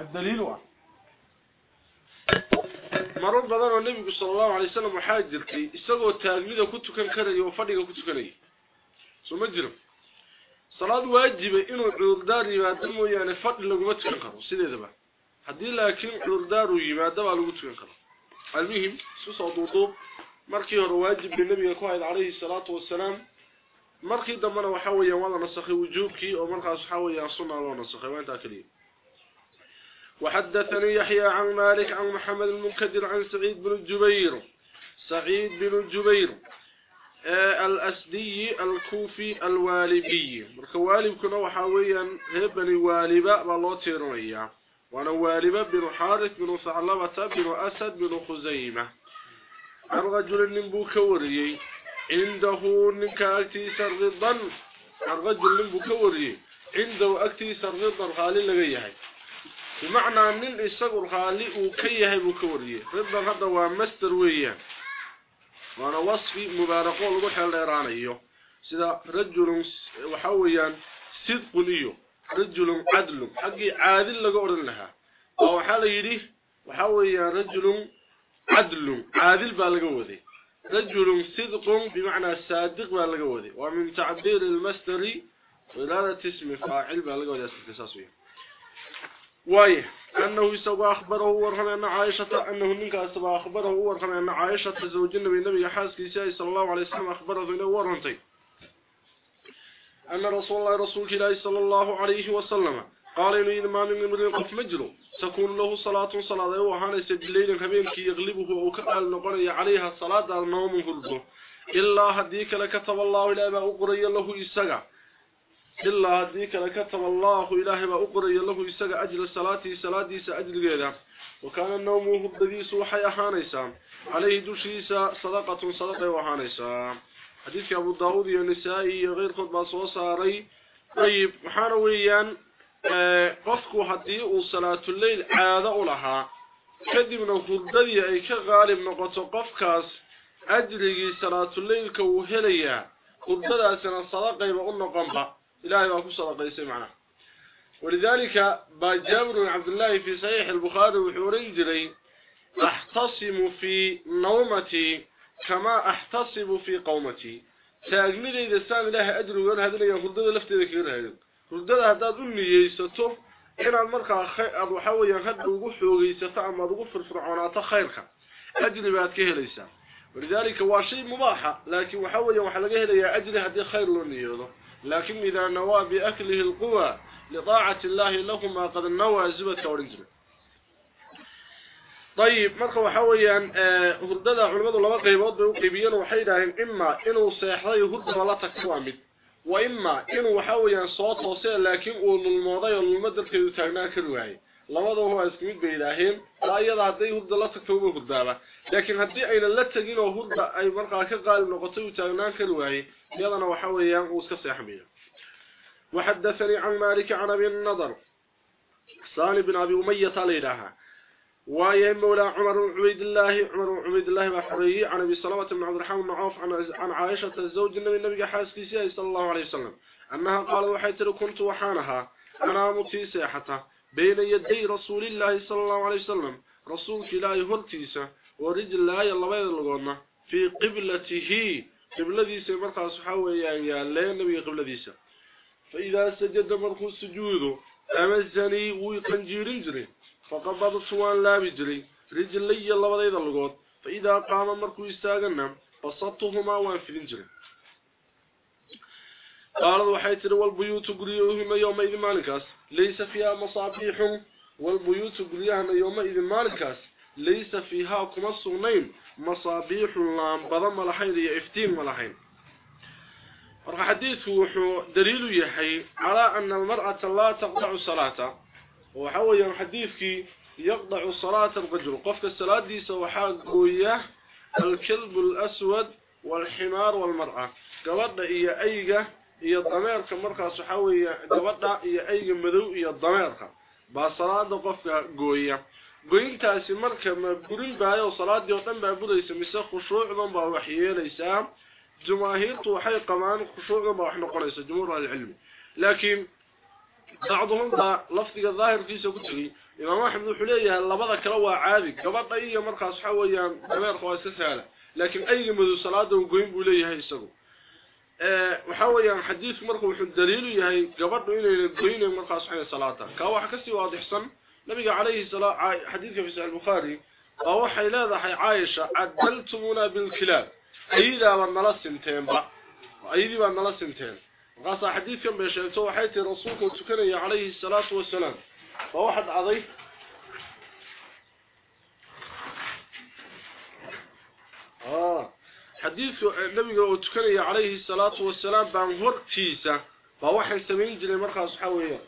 الدليل واحد alayhi wasallam waxa jirtay isagoo taagmida ku tukan karayo oo fadhiga ku tukanay soo ma jiro salaad waajiba inuu cudurdaar yimaado mooyaane fadhi laguma tukan karo sideedaba haddii laakiin cudurdaar uu yimaado baa lagu tukan karo almuhim isu soo duuduub markii hore waajibka nabiga ku hayd calayhi salaatu wasalaam markii dambena waxa weeyaan waa la nasakhay wujuubkii oo markaas waxa weeyaan sunna loo nasakhay waa intaa kaliya وحدثني يحيى عن مالك عن محمد المنكدر عن سعيد بن الجبير. سعيد بن الجبير آه الأسدي الكوفي الوالبي. والوالب كنا وحاويا هبني والبا بالله تيرميا وأنا والبا بن حارث بن ثعلبة بن أسد بن خزيمة. الرجل نبو كوري عنده نكا أكتيسر غضا الرجل نبو عنده أكتيسر غضا خالي لغيهي بمعنى من إساقر خالي وكيه بكوريه رضا هذا هو مستر ويا وأنا وصفي مبارقون لغو حال ايرانيو سيدا رجل وحويا صدق ليو رجل عدل حقي عادل لغو لها أو حال وحويا رجل عدل عادل بالغو ذي رجل صدق بمعنى صادق بالغو ذي ومن تعبير المستري ولادة اسم فاعل بالغو ذي وايه أنه سوى أخبره ورحمة أن عائشة أنه منك سوى أخبره ورحمة أن عائشة زوج النبي النبي حاسك إسائي صلى الله عليه وسلم أخبره إنه ورحمتي أن رسول الله رسول الله صلى الله عليه وسلم قال إنه إذا من امرئ قف مجره تكون له صلاة صلاة وهانا سبلين كبير يغلبه أو كأل نقري عليها الصلاة النوم هرده إلا هديك لكتب الله إلى ما أقري له إساقه إلا هذيك لكتب الله إلهي وأقري له إساق أجل صلاة صلاة سأجل غيره. وكان النوم هبديس وحي أحانيسا. عليه دوشيسا صدقة صدقة وحانيسا. حديث أبو داود النسائي غير خطبة صوصاري طيب محانويا قفكو حديء صلاة الليل عادة لها كدبنا هرددي أي كغالب نقطة قفكاس أجلي صلاة الليل كوهليا. هرددا سنة صدقة وقلنا قنبا. إلهي ما كسر قيسي معنا. ولذلك جابر بن عبد الله في صحيح البخاري وحوري جري أحتصم في نومتي كما أحتصب في قومتي. تأجمل إذا سام الله أجر ويقول هذا اللي يخلد لفت ذكر هذا. هذا أمي يستو إن المرقى أبو حوي يخد وقف ويستو أما وقف فرعونات خيرك. أجر بعد كه ليس. ولذلك هو شيء مباح لكن وحوي وحلقه لي أجر هذه خير لنيوه لكن إذا نوى بأكله القوى لطاعة الله لهما قد نوى زبا كورنزم طيب مرقى وحويا آه، هردد علمات الله مرقى يبوض بيقبيان وحيدا إما إنو سيحرى يهد ملاتك كوامد وإما إنو حويا صوت وصير لكن أولو الموضي والمدد كيوتاقنا كروهي labadaba waa isku mid bay yiraahdeen ayada haday hurdo la takwaamo hurdaaba laakiin hadii ayna la tagin oo hurda ay markaa ka qaalib noqotay uu taagnaa ka ruwaayay يضنا وحويا وسكسيحمية وحدثني عن مالك عن أبي النضر. صالح بن أبي أمية ليلها ويا مولى عمر عبيد الله عمر عبيد الله بحري عن أبي سلامة بن عبد الرحمن عوف عن, عائشة الزوج النبي النبي حاسكي صلى الله عليه وسلم. أنها قال وحيت كنت وحانها. أنا في ساحته بين يدي رسول الله صلى الله عليه وسلم. رسولك لا يهرتيسه ورجل الله يلا بيض لغونا في قبلته. قبلديسه markaas waxa weeyaan yaaleen nabiga qibladiisa فإذا سجد مركو السجود أمزني ويقنجيرين جري. فقبضت وان لا بجري. رجلي الله بديد اللغوت فإذا قام مركو يستاغنا. بسطتهما وان في جري. قال وحيتر والبيوت قريوهما يومئذ مالكاس. ليس فيها مصابيح والبيوت قليها من يوم إذن مالكاس ليس فيها كمس نيل. مصابيح لانبضم ملحين يعفتين ملحين رح هو دليل يحي على أن المرأة لا تقضع صلاة وحوي حديثك يقضع صلاة الغجر قفك الصلاة دي سوحاق وياه الكلب الأسود والحمار والمرأة. قبضة إيا أيها هي الضمير كمرخة صحوية جبطة هي أي مذو هي الضمير با صلاة قفة قوية قوين تاسي مركة مبقرين بها وصلاة ديوتن بها بوليس مثل خشوع من بها وحيي ليسا جماهير طوحي قمان خشوع من بها وحنا قريسة جمهور العلم لكن بعضهم دا لفظي الظاهر فيسا كتري إمام أحمد الحلية لبدا كروا عادي جبطة هي مركة صحوية دمير خواسة ثالة لكن أي مذو صلاة قوين بوليها يساقو وحاول يعني حديث مرخ وحن دليل يهي قبرنا إلي الدين مرخ أصحيح الصلاة كواح كسي واضح سن نبي عليه الصلاة حديث في سهل بخاري ووحي لذا حي عايشة عدلتمنا بالكلاب أيضا من نلسنتين با أيضا من نلسنتين وقصة حديث يوم بيشان توحيتي رسولك وتكني عليه الصلاة والسلام فواحد عضيه آه حديث النبي صلى الله عليه وسلم والسلام بان ورتيسا فواحد سمين جلي مره اصحابيه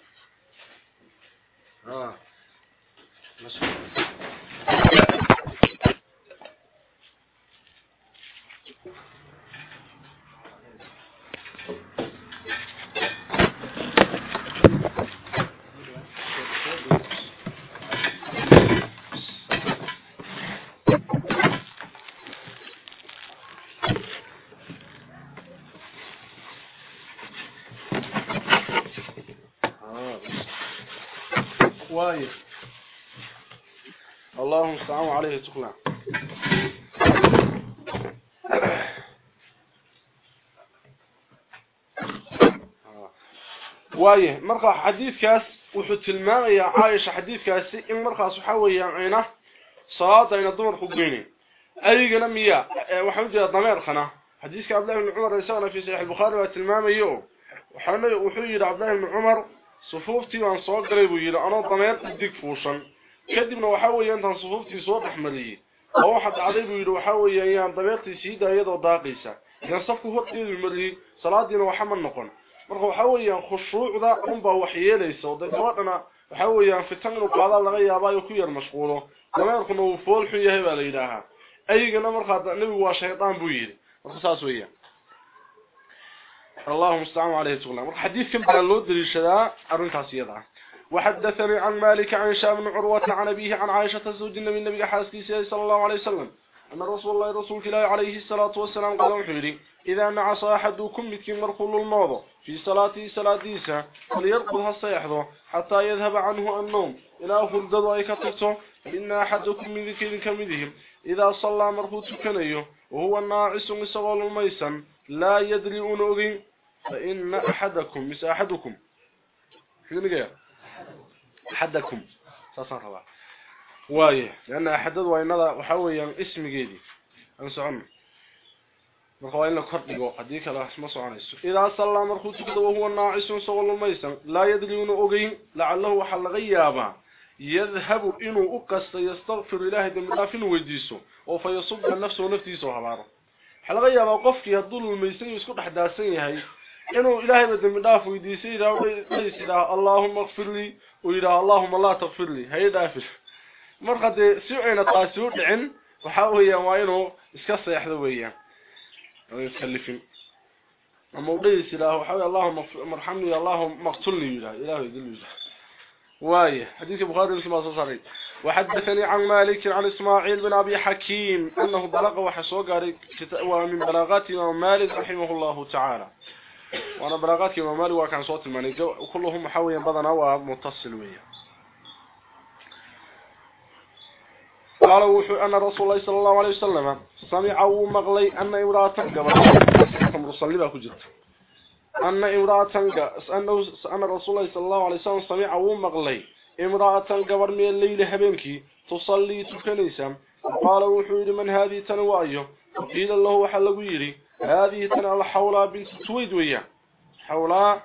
وايد. اللهم صل عليه تقلع وايه مرقى حديث كاس وحت الماء. يا عايش حديث كاس. إن مرقى صحوي يا عينة. صلاة عين الظهر خبيني اي كلام يا. وحو جاء ضمير خنا. حديث كعبد الله بن عمر رسالة في صحيح البخاري وتلمام يوم. وحنا وحو عبد الله بن عمر sufuuftii waan soo galay buu yiri anoo dameer dig fuushan kadibna waxa weeyaan tan sufuuftii soo dhaxmariyay oo waxa dhacday buu yiri waxa weeyaan dameertii siida iyadoo daaqaysa in safku horteedu mariyay salaadiina waxa ma noqon marka waxa weeyaan khushuucda unba wax yeelayso dadkana waxa weeyaan fitan inuu qaada laga yaabaa ku yar mashquulo dameerkuna uu fool xun yahay baa la yiraahaa ayigana marka nabigu waa shaydaan buu yiri marka saas weeyaan اللهم استعان عليه تقول marka xadiidkan baa loo daliishadaa arintaas iyada وحدثني عن مالك عن شام بن عروة عن أبيه عن عائشة زوج النبي النبي حاسكي صلى الله عليه وسلم. أن رسول الله رسول الله عليه الصلاة والسلام قال وحيري إذا نعص أحدكم مثل مرخول الموضة في صلاته صلاتيسة فليرقضها السيحظه حتى يذهب عنه النوم. إلى فردد ويكتبته فإن أحدكم من ذكر كمدهم إذا صلى مرخوت كنيه وهو الناعس مصغل الميسا لا يدري أنوذي فإن أحدكم مس أحدكم شو نقول أحدكم ساسان ربع وايه لأن أحدد وإن هذا وحويا اسم جيدي kordhigo hadii kale ma soconayso ila sallama markuu tukado huwa naacisun sawal maysan la yadriuna ogeyn la'allahu waxa laga yaaba yadhhabu inuu u qasto yastaghfir ilaahi damdaafin weydiiso oo fayasub nafsuhu naftiisa habaaro waxa laga yaaba qofkii haduu maysan isku dhaxdaasan yahay inuu ilaahay damdaaf weydiisay ila allahumma ighfirli wa ila allahumma la taghfirli hay daafir marka si ayna taasi u dhicin waxa weeyaan waa inuu iska seexdo weeyaan يتكلفين أما وديس الله وحوي اللهم مرحمني اللهم اقتلني اله اله يذل وايه حديث البخاري كما صاري وحدثني عن مالك عن إسماعيل بن أبي حكيم أنه بلغ وحسو قاري ومن بلاغات مالك رحمه الله تعالى. وأنا بلاغات امام مالك وكان صوت الملك وكلهم حويا بدنا ومتصل ويا قال وحو أن رسول الله صلى الله عليه وسلم سمع ومغلي أن امرأة قبل رسول كجرت أن امرأة أنه أن رسول الله صلى الله عليه وسلم سمع ومغلي امرأة قبل من الليل هبنك تصلي تكنيسا. قال وحو من هذه تنوايه وقيل الله وحل ويري هذه تنوى حولا بنت تويد ويا. حولا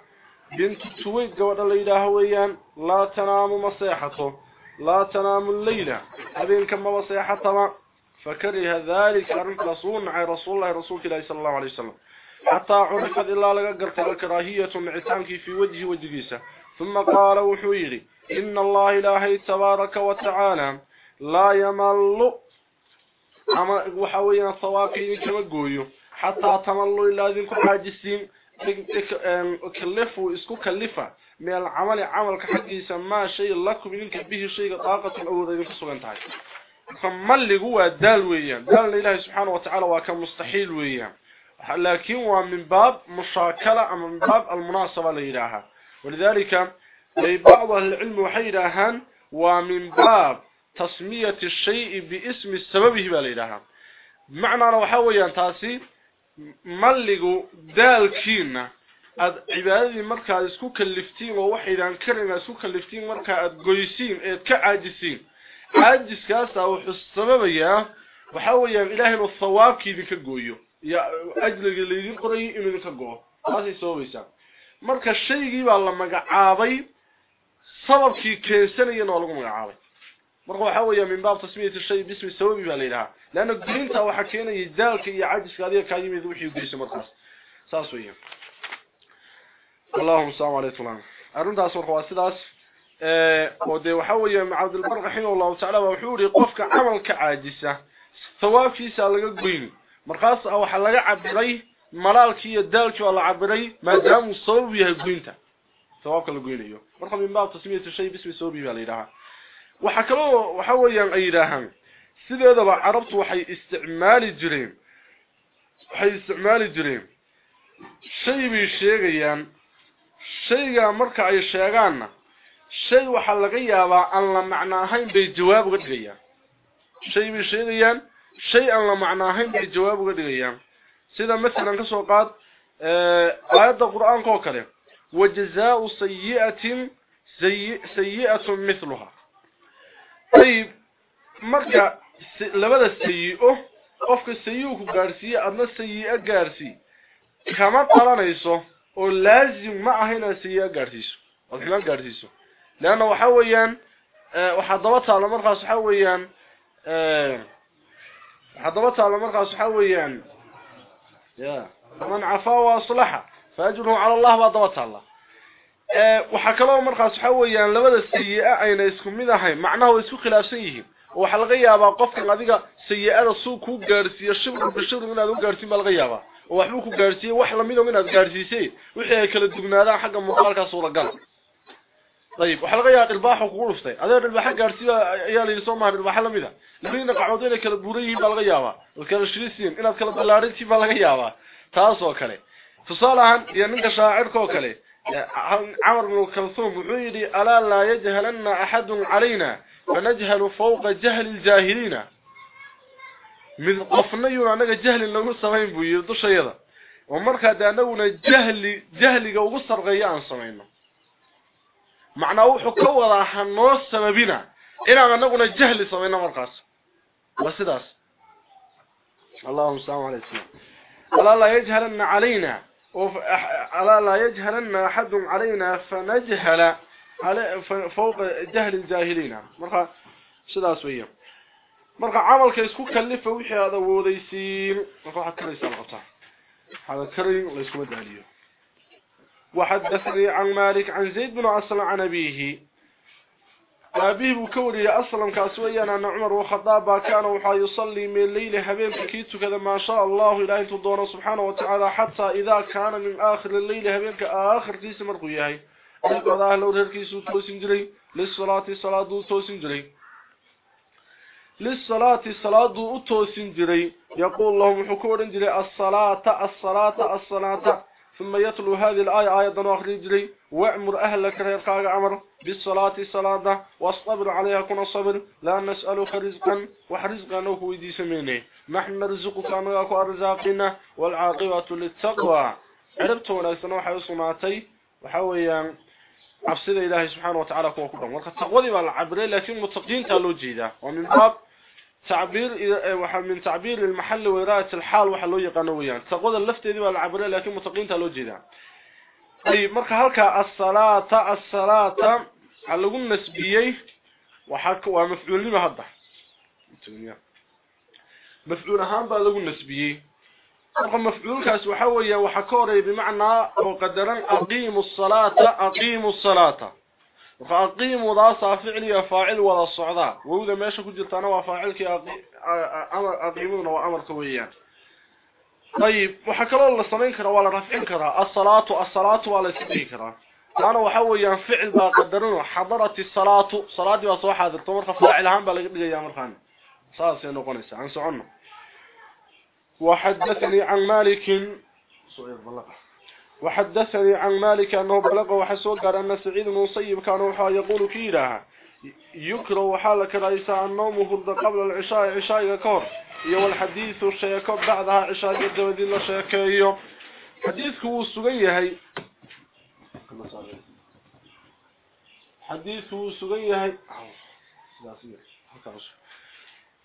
بنت تويد قبل الليل هويا لا تنام مصيحته. لا تنام الليلة. هذين كما وصيحتما فكره ذلك أرنك رسول عن رسول الله رسول الله صلى الله عليه وسلم. حتى عرفت إلا لقرت الكراهية معتانك في وجه وجهيسة ثم قال وحويري إن الله إلهي تبارك وتعالى لا يمل. وحوينا الصواقين كما قويو حتى تملوا إلا ذنكم عاجسين كلفوا إسكو كلفة. من العمل عمل كحقيسا ما شيء لكم إنك به شيء طاقة ذلك سوغن تعالى فمالي هو دال ويان دال لله سبحانه وتعالى وكان مستحيل ويان لكن هو من باب مشاكلة أما من باب المناسبة لإلهها. ولذلك بعض العلم وحيداهان ومن باب تسمية الشيء باسم السبب بالإلهام معنى أنا وحاويا تاسي ملقوا دالكينا عبادتي مركا اسكو كلفتين ووحيدان كرنا اسكو كلفتين مركا قويسين ايد كعاجسين عاجس كاسا وحو يا وحاويا إلهي الثواب كي ذيك قويو يا أجل اللي يقرأي إنه ذيك قوه هذا يسوي marka shaygii baa la magacaabay sababkii keensanayeen oo lagu magacaabay. مرغو حويا من باب تسمية الشيء باسم السبب بالله لأنه قرينتا وحكينا يدالك يا عادس قاديه كايم يذو شيء يقول اسم مرقس ساسويه اللهم صل على فلان ارون داس ورخوا سداس ا آه، ودي وحويا مع عبد البر خين والله تعالى وحوري قفك عملك عاجزة. ثوابي سالا غوين مرقس أو وخا لا عبري ملالك يا دالك ولا عبري ما دام صوب يا غوينتا ثوابك لغوينيو مرقم من باب تسمية الشيء باسم السبب بالله waxa kaloo waxa weeyaan ay yiraahaan sideedaba carabtu waxay isticmaali jireen waxay isticmaali jireen shay bay sheegayaan shayga marka ay sheegaanna shay waxa laga yaabaa aan la macno ahayn bay jawaab uga dhigayaan shay bay sheegayaan shay aan la macno ahayn bay jawaab uga dhigayaan sida مثلا kasoo qaad aayada quraanka oo kale wajazaa sayyi'atin sayyi'atun mithlaha طيب مرجع لبدا سيئه قفك سيئه قارسي أدنى سيئة قارسي كما قال نيسو ولازم معه هنا سيئة قارسيس وكلام قارسيس لأنه حويا وحضبتها على مرقى سحويا حضبتها على مرقى يا من عفا وأصلحة فأجره على الله وأضبتها الله waxa kale markaas waxa weeyaan labada sayi'a ayna isku mid ahayn macnaha isku khilaafsan yihiin waxa laga yaabaa qofka adiga sayi'ada suu ku gaarsiyo shibr bishir inaad u gaarsiin baa laga yaabaa oo waxba ku gaarsiyo wax lamid ah inaad gaarsiisay wixii ay kala dugnaadaan xagga muuqaalka suuragal طيب waxa laga yaabaa ilbaaxu kugu adeer ilbaaxa gaarsiyo ayaa la soo maahay ilbaaxa lamida labina qacdood inay kala buurayihiin baa laga yaabaa kala shirisiin inaad kala balaarintii baa laga yaabaa taas oo kale tusaalahan iyo ninka shaacirka oo kale عمر بن كلثوم وحيدي ألا لا يجهلن أحد علينا فنجهل فوق جهل الجاهلين. من قفنينا أنك جهل لغو سمين بو يردوش يدا ومركا دانونا جهل جهل غو سرغيان سمينه معنى وحو كوضا حنو سببنا إنا أننا جهل سمينا مركاس وسداس اللهم السلام عليكم ألا لا يجهلن علينا. ألا لا يجهلن أحد علينا فنجهل على فوق جهل الجاهلين. مركا سداس ويا مركا عملك اسكو كلفه وحي هذا وديسين واحد كريس الغطاء. هذا كريم اسكو مداليه وحدثني عن مالك عن زيد بن أسلم عن أبيه. أبيه بكوري أصلا كاسويا أن عمر وخطابا كان وحا يصلي من الليل كيتو كذا ما شاء الله إلهي تدون سبحانه وتعالى حتى إذا كان من آخر الليل هبين كآخر كيس مرقياهي أقول الله لو كيسو توسن جري للصلاة صلاة توسن جري. للصلاة صلاة توسن جري. يقول لهم حكور جري الصلاة الصلاة الصلاة. ثم يتلو هذه الآية آية آخر جري. وأمر أهلك ريقاق عمر بالصلاة صلاة واصطبر عليها كنا صبر لا نسألك رزقا وحرزقا نوكو يدي سمينه نحن نرزقك أنك أرزاقنا والعاقبة للتقوى. عربت ونأسنا وحي صناتي وحويا عبسد إلهي سبحانه وتعالى كوا كلهم والتقوى دي بالعبرين لكن متقين تالو جيدا ومن باب تعبير من تعبير المحل وراءة الحال وحا لو يقانويا تقوى اللفتة دي بالعبرين لكن متقين تالو جيدا طيب مركا هلكا الصلاة على قول نسبيي وحك ومفعول لما هذا مفعول هان بقى لقول نسبيي مركا مفعول كاس وحوية وحكوري بمعنى وقدرا أقيموا الصلاة أقيموا الصلاة. وأقيموا ذا صافعلي فاعل ولا الصعداء وإذا ما يشكو جلتانا وفاعلك أقيمون وأمر كويان طيب وحكى الله سمين كرا ولا رفعين كرا الصلاة الصلاة ولا سمين كرا أنا وحوي فعل با قدرنا حضرت الصلاة صلاة دي وصوح هذا التمر فاعل هم بلغ يا مرخان. صار سي نقونيس عن سعنا وحدثني عن مالك. وحدثني عن مالك أنه بلغ وحسوق قال أن سعيد المصيب كان وحا يقول كيراها يكره حالك رئيس النوم فرد قبل العشاء عشاء كور. يو الحديث الشيكو بعدها عشاء الدودين الشيكيو حديثك هو السقيه حديثك هو السقيه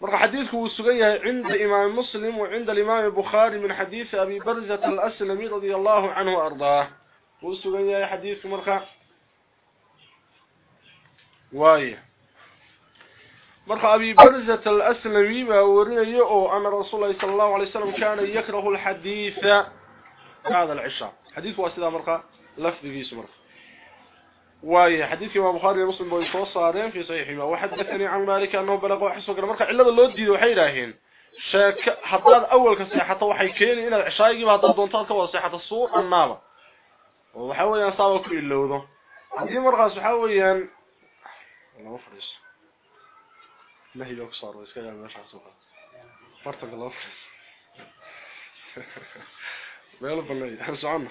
مرة حديثك هو السقيه عند إمام مسلم وعند الإمام البخاري من حديث أبي برزة الأسلمي رضي الله عنه وأرضاه هو السقيه حديث مرة وايه مرخ أبي برزة الأسلمي بأوريه أو أن رسول الله صلى الله عليه وسلم كان يكره الحديث بعد العشاء حديث واسدا مرخ لفظ في مرخ واي حديث ما بخاري ومسلم بو سو صارين في صحيحهما وحدثني عن مالك انه بلغ وحسو قال مرخ لو ديدو waxay raaheen sheek hadad awalka seexato waxay keenin inaad cishaaygii baad doontaad ka wada seexato suur annaaba. Waxa weeyaan saaba ku ilowdo. Hadii markaas waxa weeyaan lama fariiso. ما هي يقصر ويسكى جاء ما شخصوها مرتك الله أفرس ما يلو بالله يحبس عنه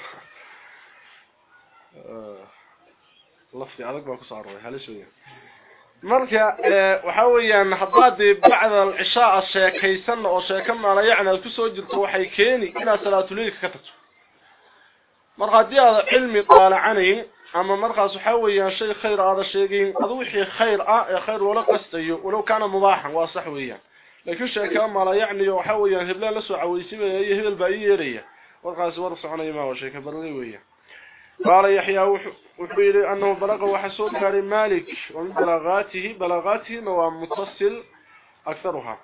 الله في عدك باكو صاروه هل شوية؟ مركا آه، وحاويا حضاتي بعد العشاء الشيكيسان أو شيكما لا يعني الكسو جلت وحي كيني أنا سلاة ليك كتت مركا دي هذا علمي طالعاني أما مرخص حوي يا شيخ خير هذا شيقين اد وخي خير آه خير ولا قستيو ولو كان مباحا وصحويا. لكن شيء كان ما لا يعني وحويا هبل لا سعويسب هي هبل بايريا ورخاس ورصعنا ما وشيك برلي ويا قال يحيى وحبير أنه بلغه وحسود كريم مالك ومن بلاغاته بلاغاته متصل أكثرها.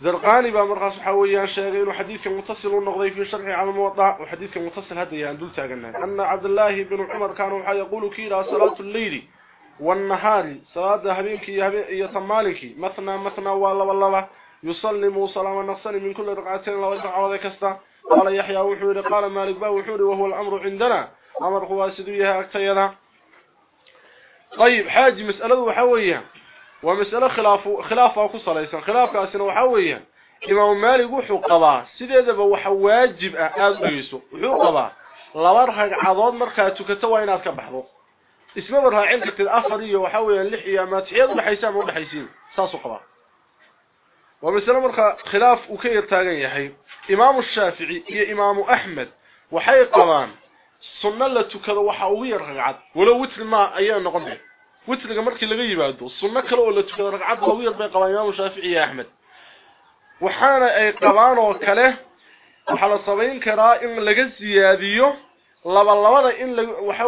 زرقاني بامرقاس حويان شاغين وحديث متصل ونقضي في شرح على الموضع وحديث متصل هذا يعني دول تاغنا أن عبد الله بن عمر كانوا يقول كيرا صلاة الليل والنهار صلاة هبينك يتمالك. مثنى مثنى والله والله يسلم صلاة نقصن من كل رقعتين لو يدعو كستا قال يحيى وحوري قال مالك با وحوري وهو الأمر عندنا. أمر خواسدويها أكتينا. طيب حاج مسألة وحوية. ومسألة خلاف خلاف أو كسليسا خلاف كاسنا وحوية. إمام مالك وحو قضاء. سيدة وحو واجب أدويسو وحو قضاء. لبرها عضاد مركا تكتوا إناد كبحضو. إسمه مرها عندك الأفرية وحوية اللحية. ما تحيض بحيسان وبحيسين ساسو قضاء. ومسألة مركا خلاف وكير تاغي يحي. إمام الشافعي هي إمام أحمد وحي قضان سنة لتكذا وحاوية رقعد ولو وتر ما أيان وتر مركي لغا يبادو سنة كلا ولا تكذا رقعد وحاوية بي قضان إمام الشافعي يا أحمد وحانا أي قضان وكله وحالا صبين كرا إن لغا زياديو waxa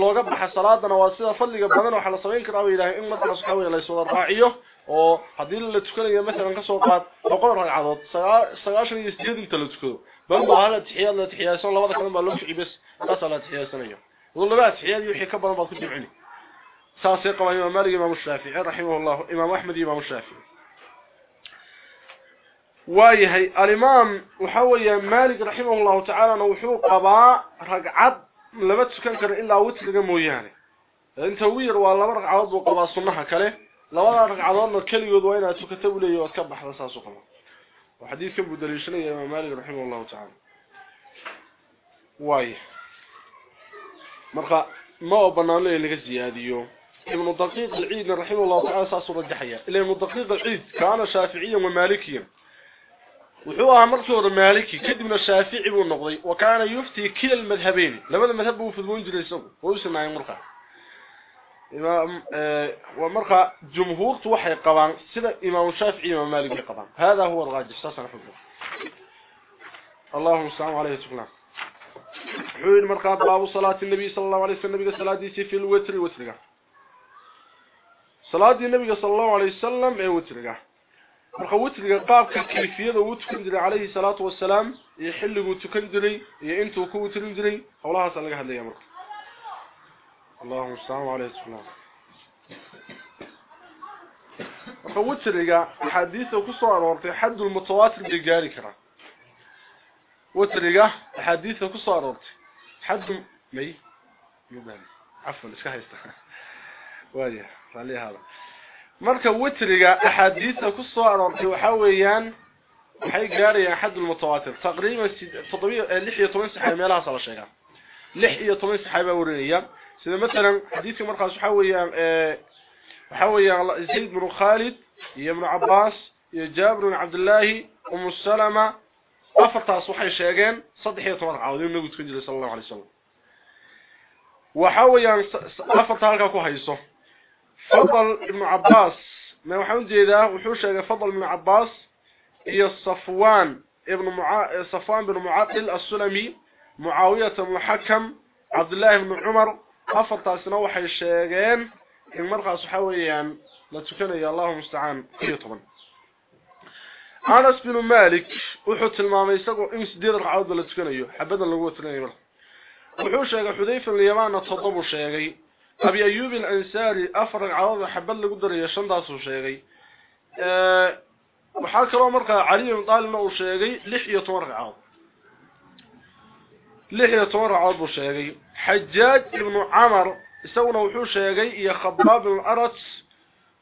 looga baxa salaadana waa sida fadliga badan waxa la sameyn karaa ilaahay in markaas waxa weeyaan la soo raaciyo oo hadii la tukanayo mesela ka soo qaad boqol ragcadood 98 inta la tukado bal ma hala tixiyad la tixiyaasan labada kale baa loo ficii bas taas la tixiyaasanayo wallaba tixiyad wixii ka badan baad ku jimcini imaam Malik imaam Shaafi'i rahimahullah imaam Ahmad imaam Shaafi'i waayahay alimaam waxa weeye maalik raximahullahu tacaala wuxuu qabaa ragcad lama tukan karo ilaa witriga mooyaane inta wiir waa laba ragcadood buu qabaa sunnaha kale labada ragcadoodna keligood waa inaad tukato u leeyahay ood ka baxda saas u qaba waa xadiidkan buu daliishanaya imaam maalik raximahullahu tacaala waay marka ma oo banaan leeyahay laga ziyaadiyo ابن الدقيق العيد رحمه الله تعالى ساسو رجحيا ابن الدقيق العيد كان شافعيا ومالكيا وحو أمر صور مالكي من الشافعي والنقضي وكان يفتي كل المذهبين لماذا المذهب هو في المنجل يسوق هو يسمع يمرقى امام ومرقى جمهور توحي قبان سنة امام الشافعي ومالكي قبان هذا هو الغاجي اشتاسا نحبه اللهم السلام عليه وسلم حول مرقى باب صلاة النبي صلى الله عليه وسلم النبي صلى الله عليه وسلم في الوتر الوتر النبي صلى الله عليه وسلم اي وترقه marka witriga qaabka kayfiyada uu tukan jiray calayhi salaatu wasalaam iyo xilligu tukan jiray iyo intuu ku witrin jiray howlahaas laga hadlaya marka Allahumma salli alayhi wasallam marka witriga xadiisa ku soo aroortay xadul mutawaatir bi gaari kara witriga xadiisa ku soo aroortay xad may yuban afwan iska haysta waaya rali hada marka witriga axaadiista ku soo aroortay waxa weeyaan waxay gaarayaan xad mutawaatir taqriiban 16 saxaabi meelaha sala sheegaa 16 saxaabi warinaya sida مثلا xadiidka markaas waxa weeyaan ee waxa weeyaan Zayd ibn Khalid iyo ibn Abbas iyo Jabir ibn Abdullah um Salama afartaas waxay sheegeen 13 ragcadood inuu nabigu tukan jiray sallallahu alayhi wasallam waxa weeyaan afarta halka ku hayso فضل ابن عباس ما وحون جيده وحوشه فضل ابن عباس هي الصفوان ابن معا... صفوان بن معاقل السلمي معاوية المحكم عبد الله بن عمر افطى سنة وحي شيغان إن مرخا سحويان لا تكن يا الله مستعان. طبعا؟ أنس بن مالك وحوت المامي سقو ام سديد رعود لا تكن يو حبدا لو تكن يو وحوشه حذيفة اليمانة تضب شيغي ابي ايوب الانصاري افر عوض حبل لو دري شان داسو شيغي ا وحال كلو مره علي بن طالب ما وشيغي لخيه تور عوض لخيه تور حجاج بن عمر سونا وحو شيغي يا خباب الأرض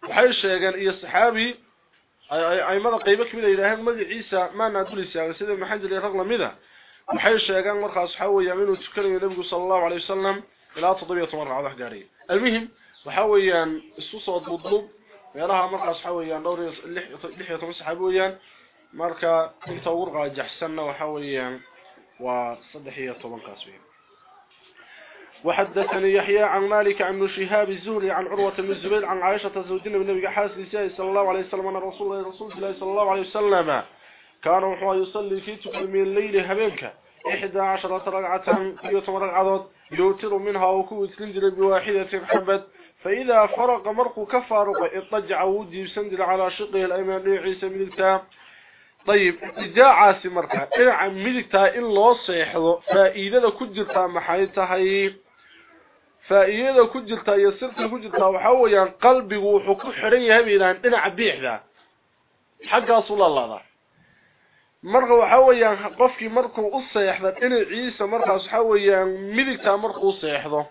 وحي شيغان يا صحابي اي اي اي ماذا قيبك من إلى هذا مجي عيسى ما نادل سياغي سيدي محمد اللي رغلا مذا وحي شيغان مرخا صحابي يعملوا وتكلم النبي صلى الله عليه وسلم ilaa 17 ragcadood wax gaaray almuhim waxa weeyaan isu soo dudub meelaha markaas waxa weeyaan dhowr 16 saxaabi weeyaan marka inta ugu raajaxsanna waxa weeyaan waa 13 kaas weeyaan وحدثني يحيى عن مالك عن شهاب الزهري عن عروة بن الزبير عن عائشة زوجنا بالنبي حاسس صلى الله عليه وسلم أن رسول الله صلى الله عليه وسلم كان وحوى يصلي في تكلم الليل هبينك إحدى عشرة رقعة يوتم رقعات يوتر منها وكو تنزل بواحدة حبت. فإذا فرق مرق كفارق اضطجع ودي يسندل على شقه الأيمان من التام طيب إذا عاسي مركا إذا عن ملكتا إن الله سيحضو فإذا كجرتا محايتها فإذا كجرتا يسرتا كجرتا وحويا قلبي وحكو حرية هبيلان إنا عبيحدا حقا صلى الله ذا. Marka waxa weeyaan qofkii markuu u seexdo in ciise markaas waxa weeyaan midigta markuu u seexdo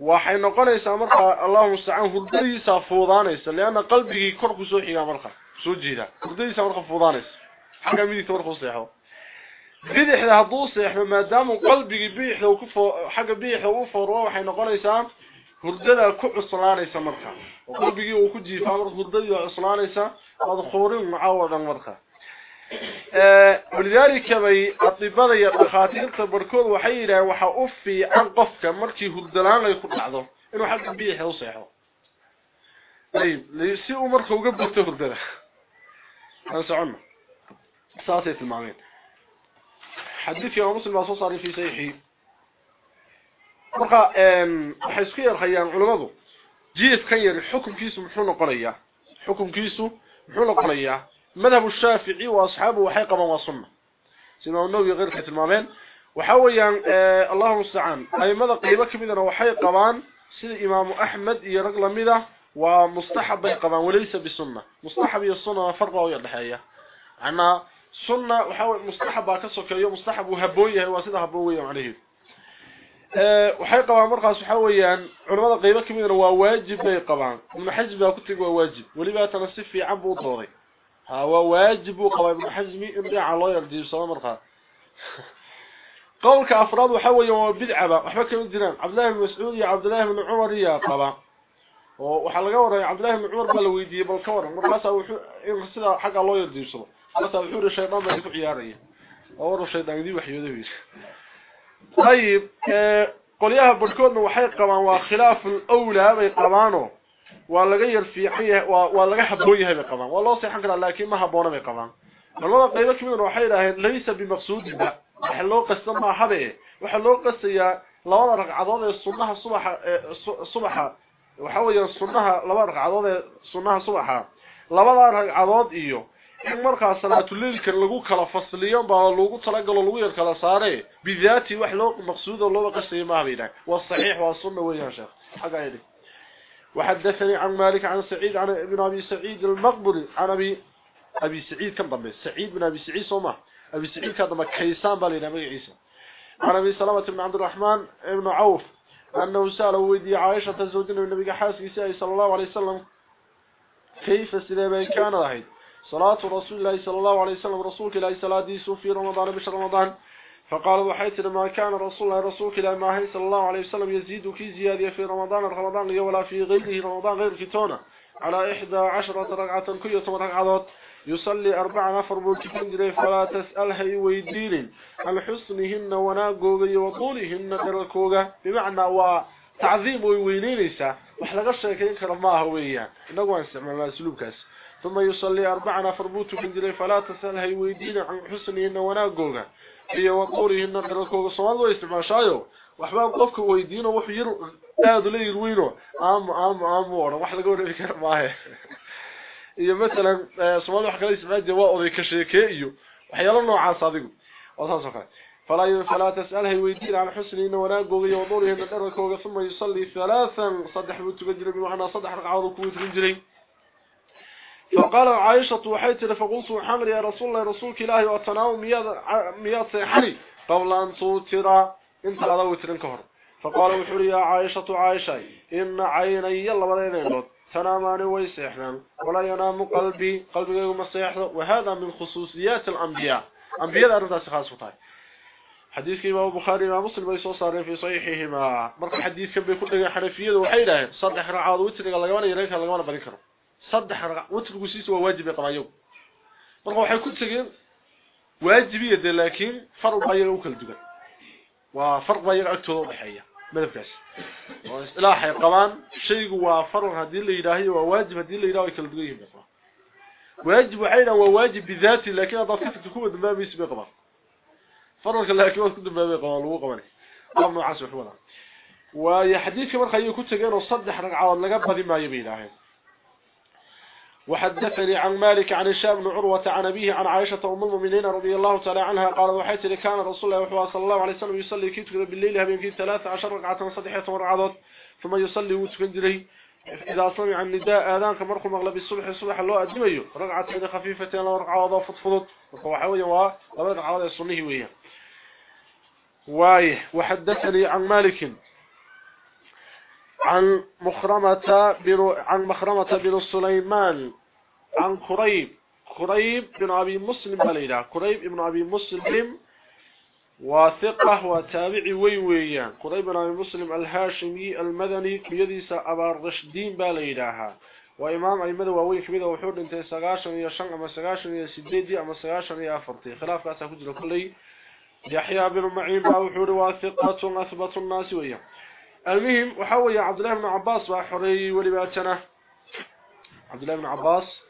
waxay noqonaysaa marka Allahu subhanahu hurdadiisa fuudaanaysa leena qalbigii kor ku soo xiga marka soo jeeda hurdadiisa marka fuudaanaysa xaga midigta markuu seexdo bidixda hadduu seexdo maadaama qalbigii bidixda uu ku xaga bidixda uu fooro waxay noqonaysaa hurdada ku cuslaanaysa marka qalbigii uu ku jiifaa marka hurdadii cuslaanaysa wad khoorin macaawadan marka آه، ولذلك بي أطيب بضي أخاتير تبركوض وحيرا وحأفي عن قفك مركي هلدلان يقول لحظة إنه حق بيحة وصيحة طيب ليسيء مركه وقبك تهلدلان هنسى عنا ساسية المعامين حدث يا مسلم أصوص صار في سيحي مركه أحيس خير خيان علماته جيت خير حكم كيسو محونا قرية حكم كيسو محونا قرية مذهب الشافعي وأصحابه وحي قبا وصنه سيما النووي غير كتلمامين وحاويا آه الله المستعان. أي ماذا قيبه كميدنا وحي قبان سيد امام أحمد يرقل ميدة ومستحب قبان وليس بسنة. مستحب هي السنة فرق ويدحيه عنا سنة وحاول مستحب كسوكيو مستحب وهبوية واسده هبوية عليه. kamid ah waa waajib bay qabaan ibn xajb baa ku tagi waa waajib waliba tan si fiican buu dooray هو واجب قوى ابن حزم امرع الله يرجي السلام عليكم قولك أفراد وحوية وبدعة وحبك من الدنان عبد الله بن مسعود يا عبد الله بن عمر يا طبع وحلقور يا عبد الله بن عمر بلويدي بالكور. مرسا وحسنا حق الله يرجي السلام مرسا وحور الشيطان بلك حياري اورو الشيطان دي وحيو دي طيب آه، قول يا بلكور من وحيق قبان وخلاف الأولى بيقبانه waa laga yar fiican waa laga haboon yahay qabaan waa loo seexan karaa laakiin ma haboona bay qabaan culimada qaybo kamid waxay yiraahdeen laysa bimaqsuudina waxa loo qasdan ma habe waxa loo qasayaa labada ragcadood ee sunnaha subaxa subaxa waxa weeyaan sunnaha laba ragcadood ee sunnaha subaxa labada ragcadood iyo in markaa salaatul leelka lagu kala fasliyo baa lagu talagalo lagu yar kala saare bidaati wax loo maqsuudo loo qasayo ma habeena waa saxiix waa sunna weeyaan sheekh xaga yidhi وحدثني عن مالك عن سعيد عن ابن أبي سعيد المقبري عن أبي أبي سعيد كان ضمي سعيد بن أبي سعيد صومه. أبي سعيد كان ضمي كيسان بالي نبي عيسى. عن أبي سلامة بن عبد الرحمن ابن عوف أنه سأل ويدي عائشة زوجنا النبي حاسي سائي صلى الله عليه وسلم كيف سليمان كان رهيد صلاة رسول الله صلى الله عليه وسلم رسولك الله صلاة ديسو في رمضان بشر رمضان. فقال وحيت لما كان رسول الله رسولك الله معه صلى الله عليه وسلم يزيد كي زيادة في رمضان رمضان ولا في غيره رمضان غير كتونة على إحدى عشرة رقعة كل رقعات يصلي أربع نفر بوكتين جري فلا تسألها ويدين. عن حسنهن وناقوغ وطولهن دركوغ بمعنى وتعظيم ويوينينيسا وحلق الشيكين كرماها ويا إنه استعمال سلوكاس ثم يصلي أربع نفر بوكتين جري فلا تسألها ويدين. عن حسنهن وناقوغ. Iyo waqoorihiina dalkooda Soomaalidu way isticmaashaayo waxba qofka weydiino wax yar aad u leeyahay weyno aam aam aam wax laga wareegi karo maahe iyo mesela Soomaali wax kale isticmaal waa oday ka sheekay iyo waxyaalo noocaas adigu oo saas kale فلا فلا تسأله ويدين عن حسنين وناقوغ يوضوره أن دركوغ ثم يصلي ثلاثا صدح بتجري بمعنى صدح رقعه وكوت رجلي فقال عائشة وحيت فقلت محمد يا رسول الله رسولك الله واتناو مياد سيحني قبل أن توتر. انت على وترن كهر فقال وحوري يا عائشة عائشة إن عيني يلا بدين تنامان ويسيحنا ولا ينام قلبي قلبي يوم السيحنا وهذا من خصوصيات الأنبياء. أنبياء أردت خاصة حديث إمام البخاري ومسلم يسوع صار في صحيحهما. مرق حديث كان بيقول حنفية وحيدة. صدح رعاد وتري لغا يريك لغا بدين صدح رقع. وتر قسيس وواجب يقرأ يوم. مرقوا حي كنت سجين واجبية لكن فرق بايل وكل دقل وفرق بايل أكتو ضحية ماذا بكاس إلاحة قوان شيء هو فرق هذه اللي وواجب هذه اللي إلهية كل يقرأ واجب حينا وواجب بذاته لكن أضافت تكون دماء ميس بيقبر فرق الله أكبر كنت دماء بيقبر وقواني أمن وعاسب حوالا ويحديث كمان خيئ كنت سجين وصدح رقع والنقب هذه ما يبين عين وحدثني عن مالك عن الشام بن عروة عن أبيه عن عائشة أم المؤمنين رضي الله تعالى عنها قال وحيت كان رسول الله صلى الله عليه وسلم يصلي كيف بالليل هبين كيف ثلاثة عشر رقعة صدحية ورعضت ثم يصلي وتكندري إذا سمع النداء آذان كمرق مغلب الصبح الصبح الله أدميه رقعة خفيفة ورقعة وضافت فضت وحوية ورقعة وضع الصنيه وياه وايه وحدثني عن مالك عن مخرمة بن عن مخرمة بن سليمان عن قريب قريب بن أبي مسلم بليلة قريب بن أبي مسلم وثقة وتابعي ويويا. قريب بن أبي مسلم الهاشمي المدني كيديس أبا الرشدين بليلة وإمام أي مدى ووين كميدة وحور يا سديدي أما سغاشن يا فرطي خلاف كاسا كجر كلي. يحيى بن معين بأوحور وثقة أثبت الناس ويا. المهم وحوي عبد الله بن عباس وحري ولباتنا. عبد الله بن عباس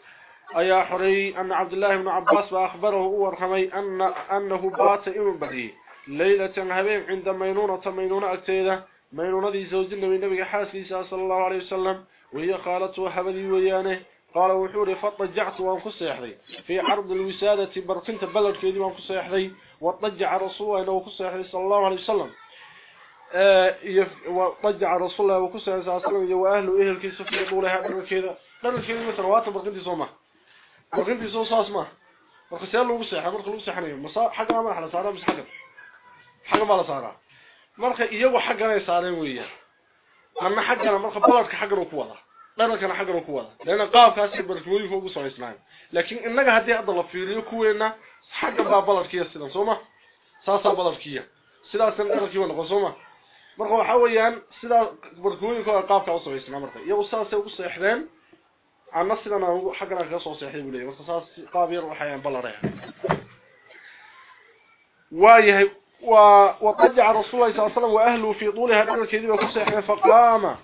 أي حري أن عبد الله بن عباس وأخبره ورحمي أن أنه بات إمن بدي ليلة هبين عند مينونة مينونة أكتيدة. مينونة ذي زوج النبي النبي حاسي صلى الله عليه وسلم. وهي قالت وحبدي ويانه. قال وحوري فطجعت وأنقص يحذي في عرض الوسادة بركنت بلد كيدي وأنقص يحذي وطجع رسوله انه يحذي صلى الله عليه وسلم. وطجع رسول الله وكسر صلى الله عليه وسلم. واهله اهلكيس في دولها دharkeeda dharkeeda ma tarwaata barqintii soo ورقم في صوص اسمه ورخصيال لو صيحا مرق لو صيحنيه مسا حق ما راح لساره مش حق حق ما لساره مرق ايغو حق أنا يسارين ويا اما حق أنا مرق بلدك حق أنا كو وده لانك أنا حق أنا كو وده لأن قاف كاسي برفوي فوق صوص اسمه لكن انغا هدي اضل فيلي كوينا حق با بلدك يا سلام سوما صاصا بلدكيا سلا سن قرتي ولا قسوما مرق وحويان سلا برفوي فوق قاف كاسي اسمه مرق يا أستاذ سوق صيحدان ana sidana xagana ka soo seexday buu leeyahay marka saas qaab yar waxayaan balaraya waayahay وقجع رسول الله صلى الله عليه وسلم واهله في طولها دلكيدي وكسيحنا فقام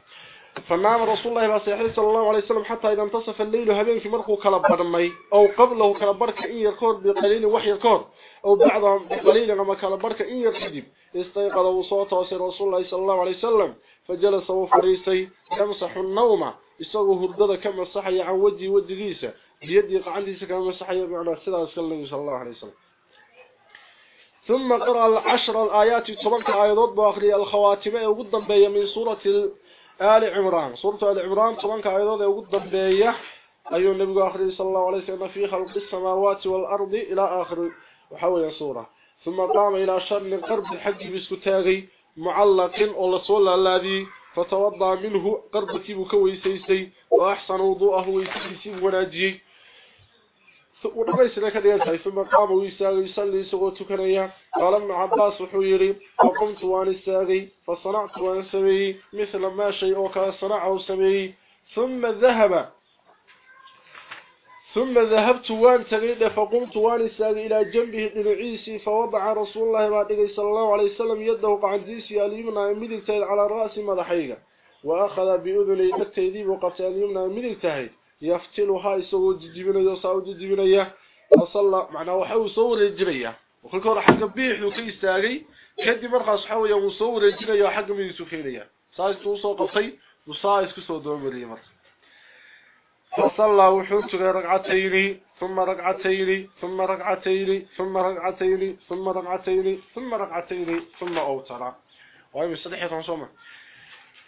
فنام رسول الله صلى الله عليه وسلم حتى اذا انتصف الليل هبينك مرقو كلا بدمي أو قبله كلا بركه ان يكون بقليل وحي يكون أو بعضهم بقليل لما كلا بركه ان يكذب استيقظ وصوته رسول الله صلى الله عليه وسلم فجلس وفريسي يمسح النوم isagoo hurdada ka masaxaya can waji wajigiisa biyadii qacantiisa kama masaxaya macnaa sidaas kale nabi sallallahu alayhi wasallam ثم قرأ العشر الآيات طبعا آيات بآخر الخواتمة وقد بي من سورة آل عمران. سورة آل عمران طبعا آيات وقد بي أيها النبي آخر صلى الله عليه وسلم في خلق السماوات والأرض إلى آخر وحوي سورة. ثم قام إلى شر قرب الحج بسكتاغي معلق صلى الذي فتوضى منه قربتي بكويسيسي وأحسن وضوءه ويسيسي وناجي ودغيس لك دينتay ثم قام ويساغ يصلي سو تكنيا قال ابن عباس وحيري فقمت وأنا استاغي فصنعت وأنا سمي مثل ما شيء أو كان صنعه سمي ثم ذهب ثم ذهبت وان تغيد فقمت وان استاغي إلى جنبه دنعيسي فوضع رسول الله صلى الله عليه وسلم يده قعديسي اليمنى مدلتين على رأس مدحيغا وأخذ باذني دكتيدي وقتل اليمنى مدلتين يفتلها يسوو ججبنيا ساو ججبنيا وصلى معناه waxa uu soo wareejinaya wuxuu hore xagga biixdu ka istaagay kadib markaas waxa weeye uu soo wareejinayo xagga midiisu keenaya saas uu soo qabtay musaa isku soo doomariyay marka فصلى وحوت ركعتين ثم ركعتين ثم ركعتين ثم ركعتين ثم ركعتين ثم ركعتين ثم أوتر. وهي مصلحه صومة.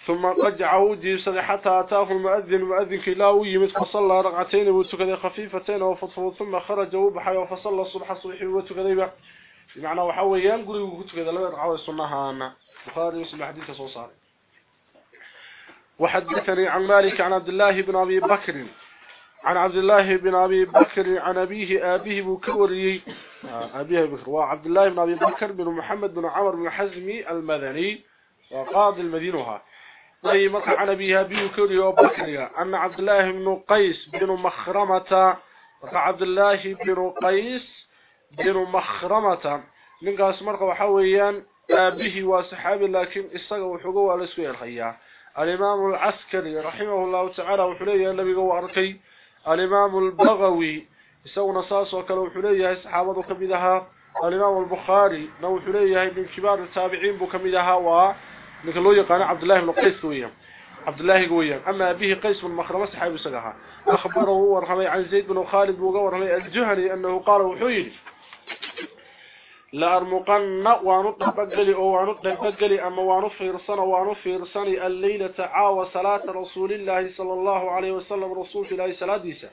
ثم رجع ودي حتى أتاه المؤذن المؤذن كلاو يمت فصلى ركعتين وتكذي خفيفتين وفضفض ثم خرج وبحي وفصلى الصبح صبحي وتكذي بمعنى وحويان قري وتكذي لما ركعوا السنة أنا بخاري وسلم حديث صوصاري. وحدثني عن مالك عن عبد الله بن أبي بكر. عن عبد الله بن أبي بكر عن أبيه أبيه بكوري آه، أبيه بكر وعبد الله بن أبي بكر بن محمد بن عمر بن حزمي المدني وقاضي المدينة. طيب عن أبيه أبيه بكوري وبكري أن عبد الله بن قيس بن مخرمة عبد الله بن قيس بن مخرمة. من مرقى وحويا أبيه وصحابي لكن استقوا على سوية الخيار. الإمام العسكري رحمه الله تعالى وحلية النبي واركي الإمام البغوي يسوي نصاص وكلا وحلية صحابته كمدها. الإمام البخاري نو حلية من كبار التابعين بكمدها و لو يقان عبد الله بن قيس ويا عبد الله قويا أما به قيس بن مخرمة صحابي سقها. أخبره ورحمة عن زيد بن خالد وقورمي الجهني أنه قال وحيني لا ارمقن ونطبقلي أو ونطبقلي أما ونفيرسن ونفيرسن الليلة عاو صلاة رسول الله صلى الله عليه وسلم رسول في صلى الله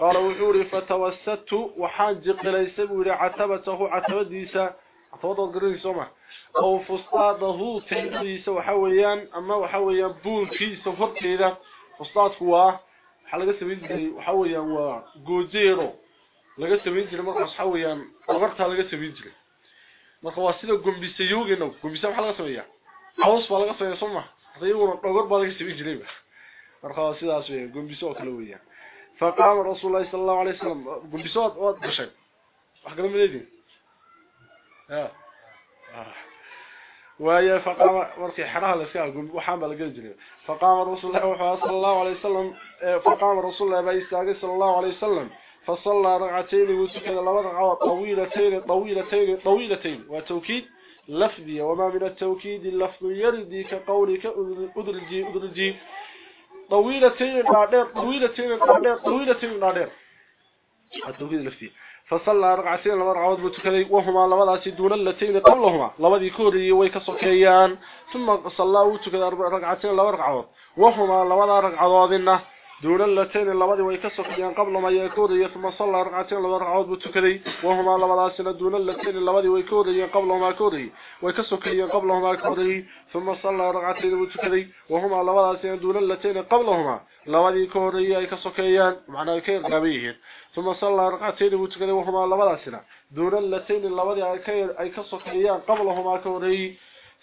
قال وحوري فتوسدت وحاجق لي سبوري عتبته عتب ديسة. عتبته قريني سوما. أو فستاده تيسة وحويان أما وحويان بول كيسة فرقه اذا هو حلقة سبيدي وحويان وقوديرو لقد سبيدي مرقص حويان. وقرتها لقد سبيدي marka waa sida gombisayoogina gombisa waxa laga sameeyaa caws baa laga sameeyaa soma hadayuna dhogor baa laga sameyn jiray marka waa sidaas weeyaan gombiso kala weeyaan faqama rasuulullaahi sallallahu alayhi wasallam gombiso oo gashay wax kala mideedin ha ويا فقام مركي حرها لسا وحان بلا جل جري فقام رسول الله صلى الله عليه وسلم فقام رسول الله بايستاغ صلى الله عليه وسلم فصلى ركعتين وسكن لبض ركعات طويلتين طويلتين طويلتين. وتوكيد لفظي وما من التوكيد اللفظ يردي كقولك أدرجي أدرجي. طويلتين نادر طويلتين نادر طويلتين نادر التوكيد اللفظي فصلى ركعتين لبض ركعات وتكذي وهما لبض دون اللتين قبلهما. لبض كوري ويكسوكيان. ثم صلى وتكذي ركعتين لبض ركعات وهما لبض ركعات دون اللتين اللبدي ويكسقيان قبل ما يكود ثم صلى ركعتين لبا ركعود بتكدي وهما لبداسنا دون اللتين اللبدي ويكود قبل ما كودي ويكسقيان قبل ما كودي ثم صلى ركعتين بتكدي وهما لبداسنا دون اللتين قبلهما لبدي كودي يكسقيان معناه كير غبيه ثم صلى ركعتين بتكدي وهما لبداسنا دون اللتين اللبدي اي كسقيان قبلهما كودي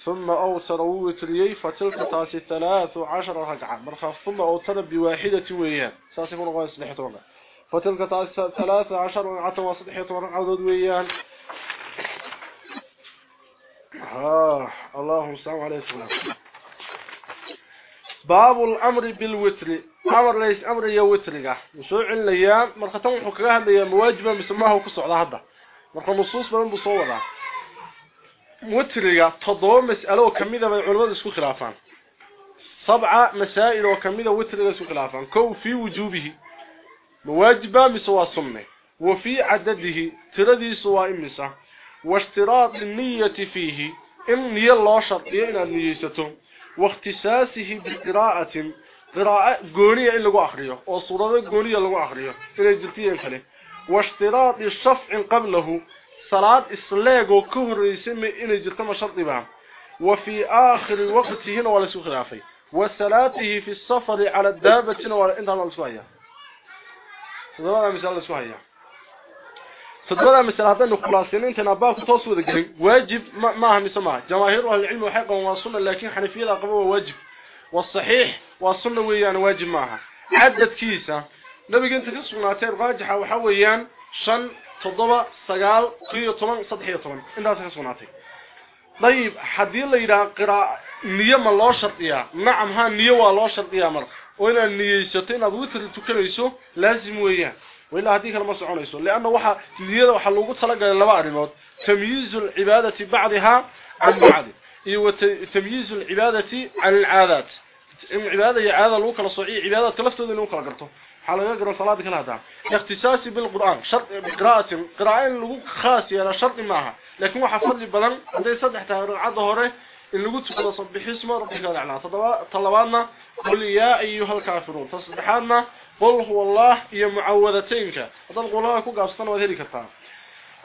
ثم أوتر ووتريي فتلك تاسي ثلاث عشر ركعة. مرخص ثم أوتر بواحدة ويان ساسي من غاية سلحتونا فتلك تاسي ثلاث عشر ركعة وصلحتونا ركعة ويان آه اللهم السلام عليه وسلم باب الأمر بالوتر. أمر ليس أمر يا وترقة وسوع الليام مرختون حكاها اللي مواجبة مسماها وكسو على هذا مرخ نصوص من بصورة. وتريا تضو مسألة وكميدة من علماء اسكو خلافان. سبعة مسائل وكميدة وتريا اسكو خلافان. كو في وجوبه. مواجبة مسوا صمنه وفي عدده تردي سواء مسا واشتراط النية فيه. إن نية الله شرطية إلى نيسته واختصاصه بقراءة. قراءة قونية إلا قو أخرية. وصورة قونية إلا قو أخرية. إلى جلتين كله واشتراط الشفع قبله. صلاة إسلاق وكهر يسمي إنه جرتما شرطي بها وفي آخر وقت هنا ولا سوء خلافي وصلاته في السفر على الدابة ولا إنت الله سوية هذا مثال intana baabka toos wada gelin waajib ma aha mise maaha jamaahiir ahli cilmi waxay qabaan waa sunna laakiin xanafiyada qaba waa waajib والصحيح والسنة ويان واجب معها عدد كيسه نبي انت كسغناتay raajixa waxa weeyaan 5 7 9 10 13 intaas ka sugnaatay طيب la yiraahdo qiraa niyo ma loo shartiyaa nacam ha niyo waa loo shartiyaa mar oo inaad niyeysato inaad witr tukanayso laazim weeyaan wala hadii kale ma soconayso laana waxa niyada waxa lagu talagalay laba arimood tamyiizul ibadati ba'daha an ba'd iyo tamyiizul ibadati an al'aadat in cibaadada iyo caadada lagu kala soociyo cibaadada على يقرأ صلاة كل هذا. اختصاصي بالقرآن. شرط بقراءة قراءة لغو خاصية لا شرط معها. لكن هو حفظ لي بلن عندما يصدح تهر العظهرة اللي قد تقول صبح اسم ربي قال اعلان طلباتنا قل يا أيها الكافرون. تصبحاننا قل هو الله يا معوذتينك. أطلق الله أكو قاستان وذلك الطعام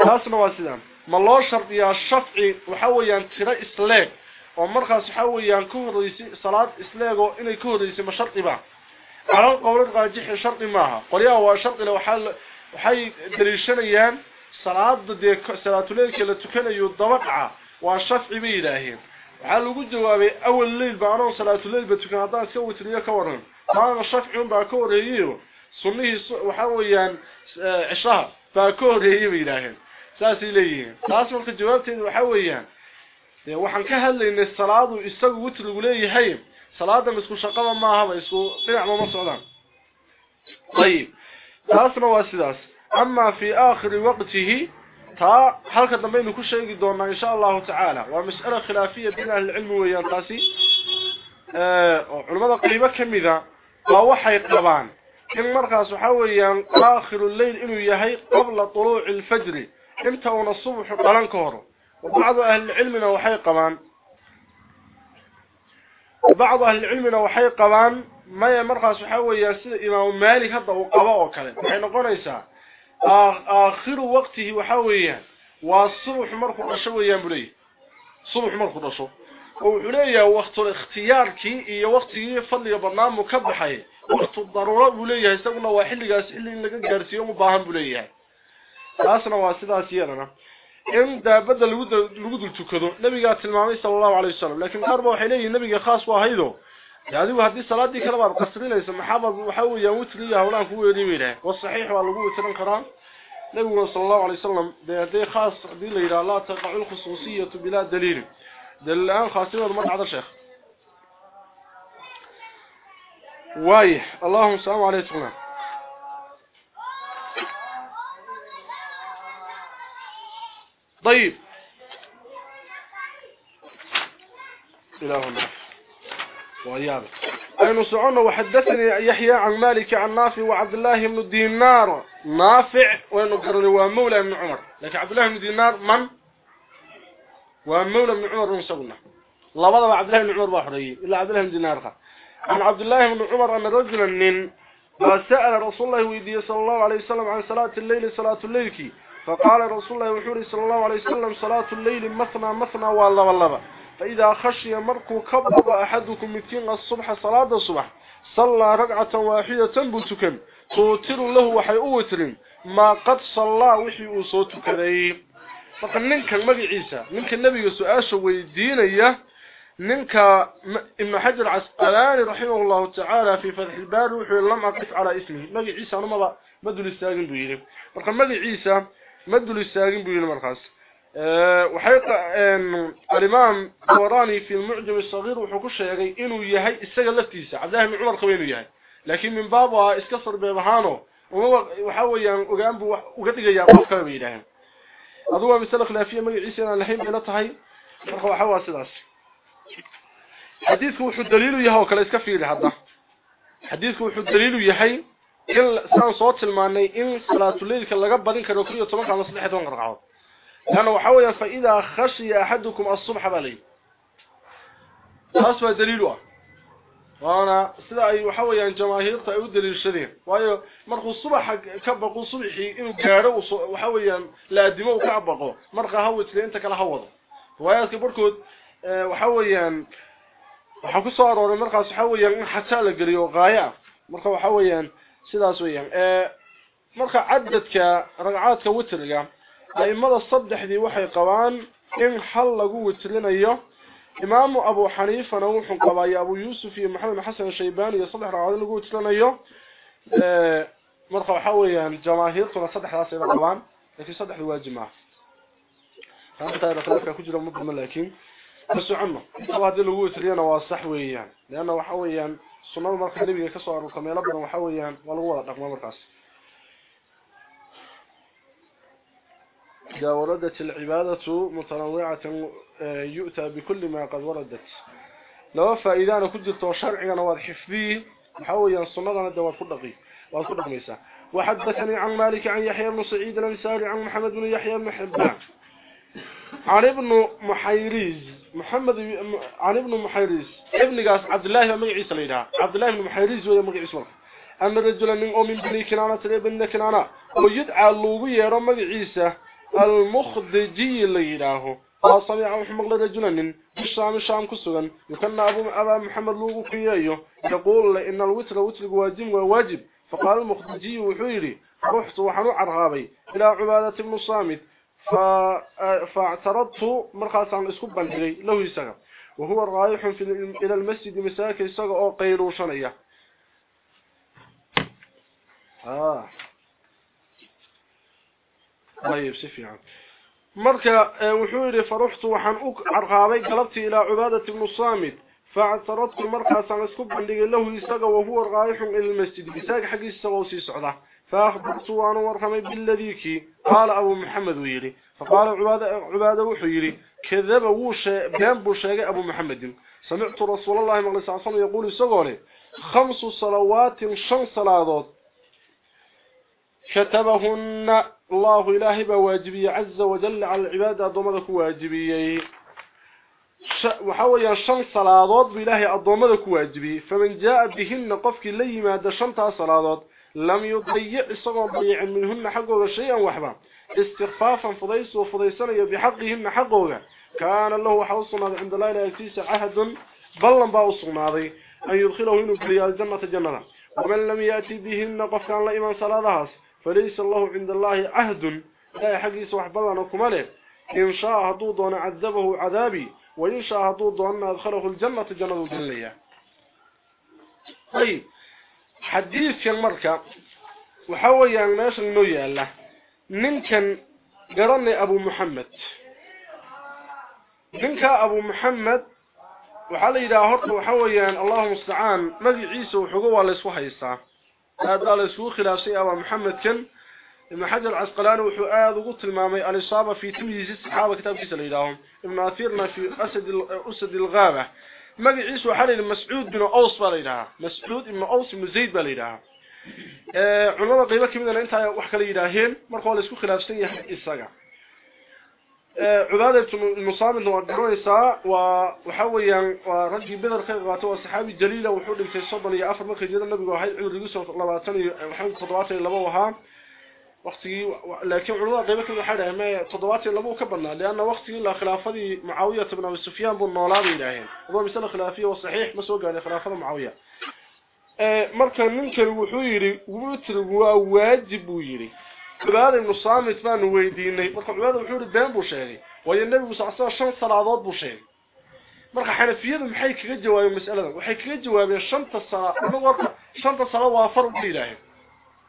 قاستان وسلام ما الله شرط يا الشفعي وحويا ترى اسلاق ومرخص حويا كوريسي صلاة اسلاقه انه كوريسي ما شرط بقى على القول الراجح شرط معها قل يا هو شرط لو حل وحي دليشن أيام صلاة دي صلاة الليل كي لتكن يدبقع وشفع بيلهين وحال لو جوابي أول ليل بانو صلاة الليل بتكن هذا سو تريه كورن ما الشفع يوم باكور ييو سنيه وحويان آه، عشاء باكور ييو بيلهين ساسي ليين. خاص وقت جوابتين وحويان waxaan ka hadlaynaa salaadu isagu wuxuu leeyahay salaada isku shaqada ma aha isku dhinac ma socdaan طيب taasna waa sidaas amma fi aakhir waqtihi ta halka dambe inuu ku sheegi doona insha Allah ta'ala waa mas'ala khilaafiya bayn ahli ilmi weeyaan taasi ee culimada qaybo kamida waa waxay qabaan in markaas waxa weeyaan aakhirul layl inuu yahay qabla tuluu'il fajr inta uu subax qalan ka hor وبعض أهل العلم waxay qabaan بعض أهل العلم waxay qabaan ما markaas waxa weeyaa sida imaam Malik hadda بعض أهل العلم لو حي قوان ما يمرق سحوه يا سيد إمام مالي هذا وقبا أو كلام حين قنيسا آخر وقته وحويا والصبح مرق رشويا بري صبح مرق رشو. وعليا وقت الاختيار كي هي وقتي فلي برنامج كبحي وقت الضرورة وليا استغنا واحد اللي قاس اللي لا غارسيو مباهن بليا خاصنا واسيدا سيرنا ان ده بدل لو لو تكدو نبي تلمامي صلى الله عليه وسلم. لكن قرب وحيله النبي خاص واهيدو يعني هو حديث صلاة دي كلام قصدي ليس. محافظ وحو يا وتري يا هولان كو ويدي ويره والصحيح ولو تكن قران نبي صلى الله عليه وسلم ده دي خاص دي ليرا لا تقع الخصوصية بلا دليل. ده الآن خاص ما حدا شيخ وايح اللهم صل على سيدنا طيب. إلهنا. وإيانا أين سعونا وحدثني يحيى عن مالك عن نافع وعبد الله بن دينار. نافع وإنه قرر ومولى بن عمر. لكن عبد الله بن دينار من؟ ومولى بن عمر ونسبنا الله بضع عبد الله بن عمر بحرية إلا عبد الله بن دينار. عن عبد الله بن عمر أن رجلا من سأل رسول الله ويدي صلى الله عليه وسلم عن صلاة الليل صلاة الليل كي. فقال رسول الله وحوري صلى الله عليه وسلم صلاة الليل مثنى مثنى والله والله. فإذا خشي مركو كبض أحدكم متين الصبح صلاة الصبح صلى رقعة واحدة بلتكن توتر له وحي أوتر ما قد صلى وحي أصوتك ذي فقال ننك المري عيسى ننك النبي سؤاش إياه ننك ابن حجر عسقلاني رحمه الله تعالى في فتح البار وحي لم أقف على إسمه. مري عيسى نمضى مدل الساقن بيلي فقال مري عيسى مدل الساقن بيلي مرخص وحيقى الإمام الوراني في المعجم الصغير وحكو شيغي إنه يهي السجل لفتيسة. عبد الله بن عمر خوينه يهي. لكن من بابها اسكسر ببهانه وحاول يقام وقتك يا قف كما بيداهم أضوى مثل خلافية مجي عيسى أنا الحين بلا تهي مرخوا حوا سداس حديثك وحو الدليل يهو كلا اسكفيري هذا حديثك وحو الدليل يهي إن سان صوت الماني إن صلاة الليل كان لقب بدين كانوا كريو طبقا مصلحة ونقرقعون لأنه وحاول فإذا خشي أحدكم الصبح بلي أصبح دليلها وأنا سida ay waxa weeyaan jamaahiirta ay u daliishadeen waayo markuu subax ka baqo subaxii inuu gaaro waxa weeyaan laadimo uu ka baqo marka hawdka inta kala hawado waayaadka barkood waxa weeyaan waxa ku soo arooray markaas waxa weeyaan in xataa la galiyo qaaya marka waxa weeyaan sidaas weeyaan ee marka cadadka ragcaadka witriga aimada saddexdii waxay qabaan in hal lagu witrinayo imaamu abu xaniifana wuxuu qabaya abu yuusuf iyo maxamed xasan shaybani iyo saddex ragcadood lagu witrinayo marka waxa weeyaan jamaahiirtuna saddexdaas ay qabaan laakiin saddexdu waajib ma aha taanta khilaafka ku jira muddo laakiin kasocno hadii lagu witriyana waa sax weeyaan leena waxa weeyaan sunnada marka nabiga ka soo arurta meelo badan waxa weeyaan waa lagu wada dhaqmo markaas. وردت العبادة متنوعة يؤتى بكل ما قد وردت لو فإذا أنا كنت شرعي أنا واضح حفظيه محاويا الصنادة ندوات كل وكل قميسة وحدثني عن مالك عن يحيى بن سعيد الأنساري عن محمد بن يحيى بن حبان عن ابن محيريز محمد عن ابن محيريز. ابن قاس عبد الله بن عيسى ليها عبد الله بن محيريز وهو مقعيس مرة أن رجلا من أم بني كنانة ابن كنانة. ويدعى اللوبية رمى عيسى المخدجي ليراه فصمع محمد رجلا من الشام الشام كسغن يكن ابو أبا محمد لوغو كيايو. يقول إن الوتر وتر واجب وواجب. فقال المخدجي وحيري رحت وحنو عرغابي إلى عبادة بن صامت ف آه، فاعترضت عن اسكوب بلدي لو يسغ وهو رايح إلى المسجد مساك يسغ أو قيروشنيا آه. طيب سفيع يعني. مركا آه، وحوري فرحت وحن أرغابي قلبتي إلى عبادة ابن الصامد فاعترضت مرخصا اسكو بلدي لو يسغ وهو رايح إلى المسجد. مساك حق يسغ أو فأخبرت وأنا ورمي بالذي كي قال أبو محمد ويري فقال عباده عبادة وحيري كذب وش بان بوشيغ أبو محمد. سمعت رسول الله صلى الله عليه وسلم يقول سغوري خمس صلوات شن صلاة. كتبهن الله إلهي بواجبي عز وجل على العبادة ضمدك واجبي. وحويا شن صلاة بإلهي الضمدك واجبي. فمن جاء بهن قفك لي ما دشنتها صلاة. لم يضيع الصغر ضيع منهن حقه شيئا وحبا. استخفافا فضيس وفضيسان بحقهن حقه كان له حوصنا عند الله لا يكتيس عهد بلن باوصنا ذي أن يدخله إنه كليا الجنة جنة. ومن لم يأتي بهن قفك الله إيمان صلاة فليس الله عند الله عهد. لا حقيس وحبلنا كماله. إن شاء هدو دون عذبه عذابي. وإن شاء هدو دون أدخله الجنة جنة الجنية طيب. حديث كان مركة وحويا الناس النوية له ننكن قرني أبو محمد. ننك أبو محمد. وحال إذا هرت وحويا الله مستعان. مذي عيسى وحقوة لسوحي الساعة هذا لسوء خلاف شيء أبو محمد كان ابن حجر آذ وقلت المامي الإصابة في تمييز الصحابة كتاب كيس ليلاهم ابن أثيرنا في أسد, أسد الغابة مقع عيسى وحالي المسعود بن أوس باليلها مسعود بن أوس بن زيد باليلها آه علماء قيبة كمينة انت وحكا ليلاهين مرخوا لسوء خلاف شيء يحب إساقا عبادة المصامل هو الدرونيسا وحويا ورجي بدر خيغاته وصحابي جليلة وحول في الصدن يا أفر مخي جدا النبي وقتي لكن عروضه قيبه كل حاجة ما تضوات الا ابو كبرنا لأن وقتي لا خلافة معاوية بن أبي سفيان بن نولاد الىهن هو مثل خلافه وصحيح بس هو قال خلافة معاوية. اا مره منك و هو يري و متر و واجب يري قال انه صامت فان ويديني. فقعود و هو دين بو شهي و النبي صلى الله عليه وسلم صلاهات بو شهي مره حنفية مخي كغه جواب المسألة وخي كغه جواب شنت الصلاه و شنت الصلاه وافر إلى الله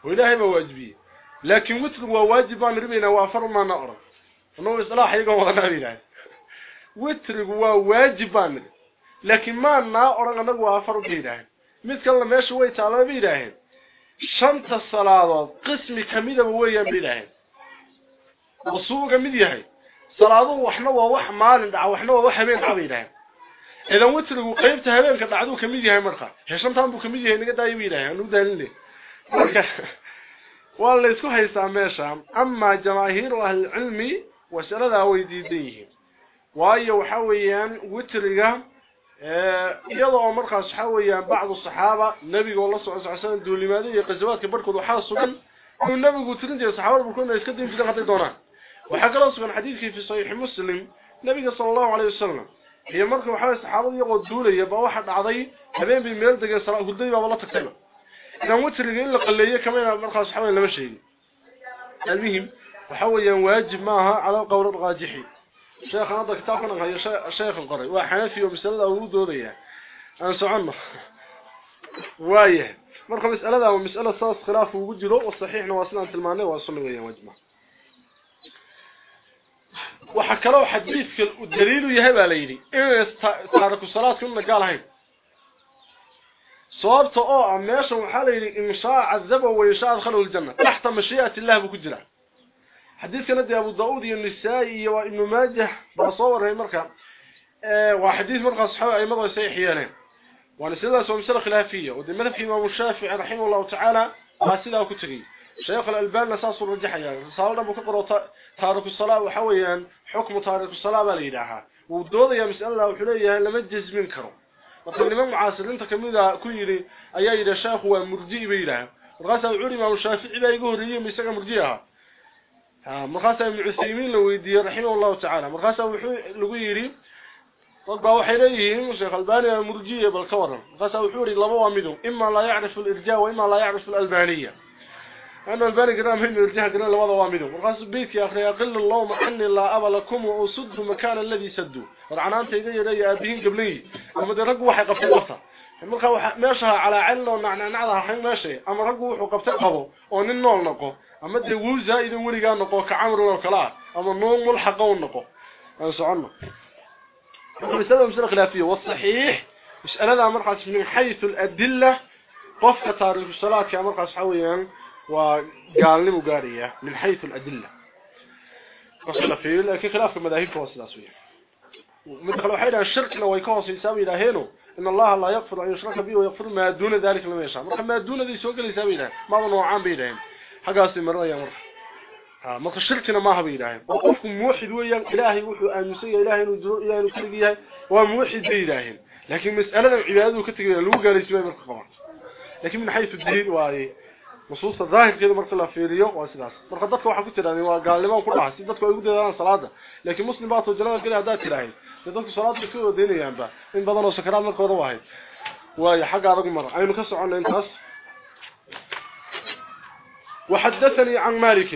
و إلى واجبيه لكن وتر واجب أن ربينا وأفر ما نقرا أنه إصلاح يقوم هذا بيلاي. وتر واجب أن لكن ما نقرا أنه وأفر بيلاي. مثل لما إيش وي تعالى بيلاي. شنت الصلاة قسم كميده بويا بيلاي. وصوغ كميده هي صلاة وإحنا واه مال دعوه وإحنا واه حبين حبيلاي. إذا وتر وقيمته هبل كدعو كميده هي مرخه هي شنت ام كميده هي نغدا يبيلاي. انو دالني ولا اسكو هيسا ميشا. أما جماهير أهل العلم وسردا ويديديه واي وحاوية وترقة آه، يلو مرخص حاوية بعض الصحابة النبي نبي ولا سوس حسن دوليماده قزوات كبركود وحاصل النبي وترنج الصحابه بكون اسكو دين جدا قدي دونا وحكلا سوغن حديث في صحيح مسلم النبي صلى الله عليه وسلم. هي مرخص حويان الصحابه يقودوليه با واحد عدي حبيبي ميل دغه سلام غدوي با ولا witriga in la qaleeyo kamina markaas waxa lama sheegin المهم وحويا واجب معها على القول الراجح. شيخ هذا كتابنا هي شيخ القري. وحنفي ومسألة ورود ودية أنا سعنا واية. مرخ مسألة ومسألة صاص خلاف وجره والصحيح نواصلنا تلمانه وصلنا ويا وجمه وحكروا حديث الدليل يهبا ليدي إن تارك الصلاة كنا قال هين صورته أو meesha waxa la yiri in صوبت أو عميشا وحالي يعني إن شاء عذبه ويشاء ادخله الجنة. تحت مشيئة الله بكجرة. حديث كندي أبو داوود النسائي وانه ماجه بصور هاي مركة آه، وحديث مركة صحابة أي مضى سيحياني ونسيلة سوامسلة خلافية. ودمنا في إمام الشافع رحمه الله تعالى واسيلة وكتغي شيخ الألبان نساس يعني. صار له مكبر تارك الصلاة وحويا حكم تارك الصلاة بليلها ودوضي مسألة وحليا لمجز منكر وقال إمام عاصر لنت كميذا كيري أي أي رشاق هو مرجئ بيلها وقال سأل علماء الشافئ لا يقول ريهم يسعى مرجئها وقال سأل معثيمين لويدي رحمه الله تعالى وقال سأل لويري طبعا وحيريهم وشيخ الباني مرجئ بالكورن وقال سأل حوري لبوا مدهم إما لا يعرف الإرجاء وإما لا يعرف الألبانية أنا الباني قرام هنا يرجع قرام لوضع وامده. والغاص بيت يا أخي أقل اللهم عني لا أبا لكم وأصد مكان الذي سدوا. ورعنا أنت إذا يدي أبيهن قبلي. أما دي رقوا وحي قبت قبطة مركا ماشها على علة ونعنع نعضها حين ماشي. أما رقوا وحي قبت قبو وننول نقو. أما دي ووزا إذا ولقا نقو. كعمر وكلا أما النوم ملحقا نقو أنا سعنا مسألة مسألة خلافية. والصحيح. مسألة مرقص من حيث الأدلة. قفة تاريخ الصلاة كمرقص حويا. وقال لي مقارية من حيث الأدلة. قصنا فيه لكن خلاف المذاهب فوصل أسوية ومدخلوا حيلا الشرك لو يكوص يساوي لهينه إن الله لا يغفر أن يشرك به ويغفر ما دون ذلك لما يشاء. مرحبا ما دون ذي سوق اللي يساوي له ما هو نوعان بيدهم حقا استمر يا مرحبا. مرحبا الشركنا ما هو بيدهم وقفكم موحد ويا إلهي وحو أن يسيء إلهي ونجروا إلهي ونكرقيها وموحد بيدهم لكن مسألة العبادة وكتقل لو قال لكن من حيث الدليل وهي الظاهر كده marka la fiiriyo waa sidaas marka dadka waxa ku tiraadeen waa gaalnimo ku dhaxay dadku ay ugu deedaan salaada laakiin muslim baa toojana kale hadaa tiraahay dadku salaada ku wadeynayaan ba in badan oo sakaraad marka hore wahay waay xaga adag mar aynu ka soconay intaas وحدثني عن مالك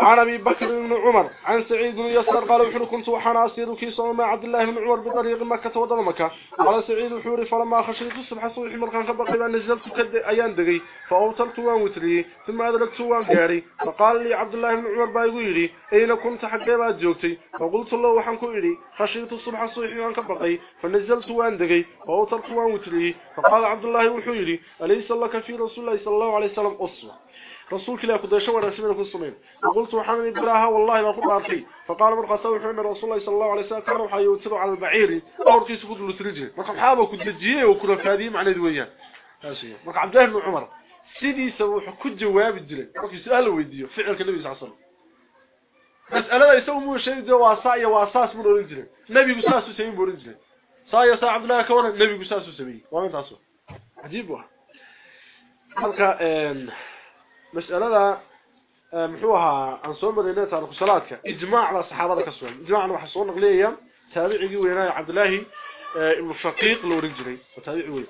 عن ابي بكر بن عمر عن سعيد بن يسار قال وحنا كنت وحنا أسير في صوم عبد الله بن عمر بطريق مكة wadada مكة. قال سعيد wuxuu yiri فلما خشيت الصبح subax markaan ka baqay baan نزلت kadib ayaan degay فأوترت waan witriyay ثم أدركت waan gaaray فقال لي عبد الله بن عمر baa igu yiri أين كنت xaggee baa joogtay فقلت له waxaan ku yiri خشيت الصبح صبح waan ka baqay فنزلت waan degay فأوترت waan witriyay. فقال عبد الله wuxuu yiri أليس لك في رسول الله صلى الله عليه وسلم أسوة؟ رسول الله قد يشور رسمنا في الصمين وقلت محمد الله والله ما قد أرخي فقال من قصاوي حمين رسول الله صلى الله عليه وسلم كان روحا يوتر على البعير أورتي سكوت لترجه مالك الحابة كنت جيه وكنا في هذه معنى دوية مالك عبد الله بن عمر. سيدي سوح كنت جواب الدلي مالك يسأله ويديه فعل كنبي سعصر مسألة يسومه شيء ده واصايا واصاس من الرجل نبي قصاص سمين من الرجل صايا صا عبد الله كمان نبي قصاص سمين وأنا تعصر عجيب واحد. هلقى مسألة محوها عن صوم مدينة تارك صلاتك إجماع على صحابة كسوان إجماع على حصول نقلية تابعي ويناي عبد الله المشقيق لورنجري وتابعي وين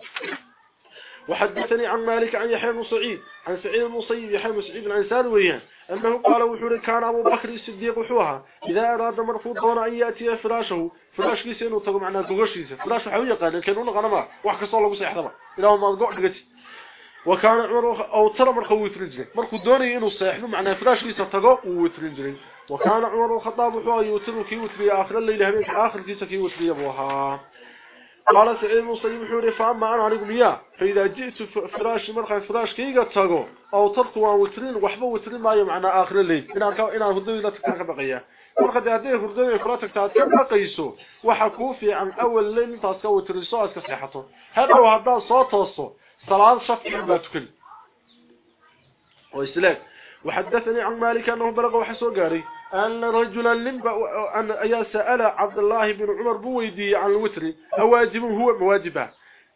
وحدثني عن مالك عن يحيى بن سعيد عن سعيد المصيب يحيى بن سعيد العنسان وياه أنه قال وحوري كان أبو بكر الصديق وحوها إذا أراد مرفوض دون أن يأتي فراشه فراش كيسي إنه تقوم معنا قوشيسي فراش حوية قال لكنون غنما وحكا صلى الله عليه إلى ما قوع لقتي وكان عمر أو ترى مرخ ويترجل مرخ دوني انه صيحنا معنا فراش ليس تغو ويترجل وكان عمر الخطاب هو يوتر كي وتري آخر الليل هبين آخر كيس كي وتري أبوها. قال سعيد مصيب حوري فاما أنا عليكم إياه. فإذا جئت فراش مرخ فراش كي تغو أو ترقوا وترين وحبه وترين ما معنا آخر الليل. إن إن هدوي لا تكن بقية. marka hadii hurdada kula tagtaad ka baqayso waxa ku fiican awal leyn taas ka watriso iska seexato hadow hadaa soo tooso صلاة شفع باتكل وإسلام وحدثني عن مالك أنه بلغ وحسو قاري أن رجلا لنبا أن أيا سأل عبد الله بن عمر بويدي عن الوتر أواجب هو مواجبة.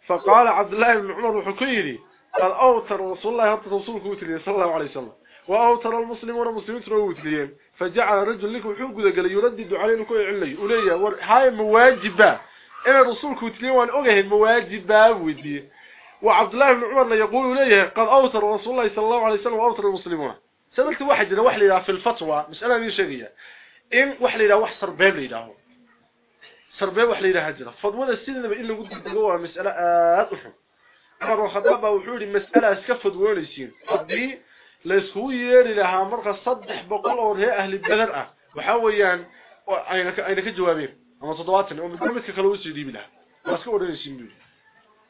فقال عبد الله بن عمر وحكيري قال أوتر رسول الله هبت رسولك وتري صلى الله عليه وسلم. وأوتر المسلمون المسلمين تروا وتريين فجعل رجل لكم حقوق قال يردد علينا كوي علي. وليا هاي مواجبة. إن رسولك وتريين وأن أغيه مواجبة ودي وعبد الله بن عمر يقول إليه قد أوتر رسول الله صلى الله عليه وسلم وأوتر المسلمون. سألت واحد إذا إذا في الفتوى مسألة من شيء إن واحد إذا واحد صرباب ليده صرباب واحد إذا هجرة. فضونا السنة بإنه قد تقوى مسألة أدفع عمر الخطاب وحوري مسألة اسكفد وينيسين قدي ليسهو يري لها مرقى صدح بقول أورهي أهل البلر وحاويان أين كجوابين أما تضواتنا ومدرمتك كالوسي دي بلا. بس كورينيسين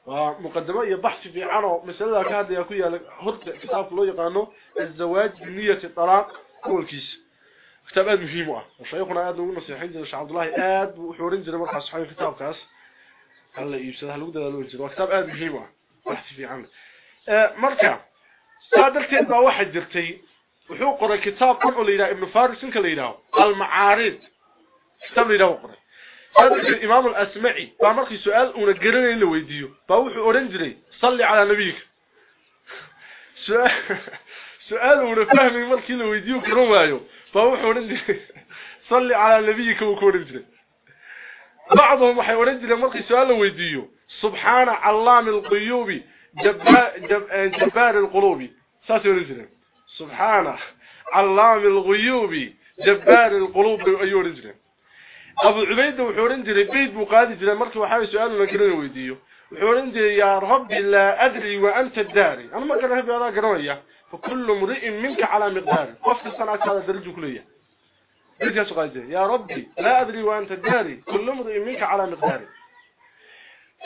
بيلي ومقدمة هي بحث في عنه مسألة كهذا يكون هرت كتاب الله يقانو الزواج بنية الطلاق هو الكيس كتاب آد مهمة وشيخنا آد ونصيحين جل شعب الله آد وحورين جل مرحة صحيح كتاب كاس. هلا يبسد هلا وده لو جل وكتاب آد مهمة بحث في عنه مركع صادرتين بقى واحد جرتي وحو قرأ كتاب قرأ لإله ابن فارس انك لإله المعارض. كتاب لإله قرأ هذا الإمام الأسمعي فمركي سؤال ونقرن إلا ويديو. فوحو أورنجري صلي على نبيك. سؤال سؤال ونفهمي مركي إلا ويديو كرون وايو فوحو أورنجري صلي على نبيك وكورنجري بعضهم وحي أورنجري مركي سؤال ويديو. سبحان علام القيوب جبار, جبار القلوب ساسي أورنجري سبحان علام الغيوب جبار القلوب أيو أورنجري أبو عبيد وحورن جري بيت مقادي جري مركي وحاول سؤال لكنه ويديو وحورن جري يا رب لا أدري وأنت الداري أنا ما قرأه بهذا قرأيه فكل مرئ منك على مقدار وفق الصنعة هذا درجة كلية درجة سؤال يا ربي لا أدري وأنت الداري كل مرئ منك على مقدار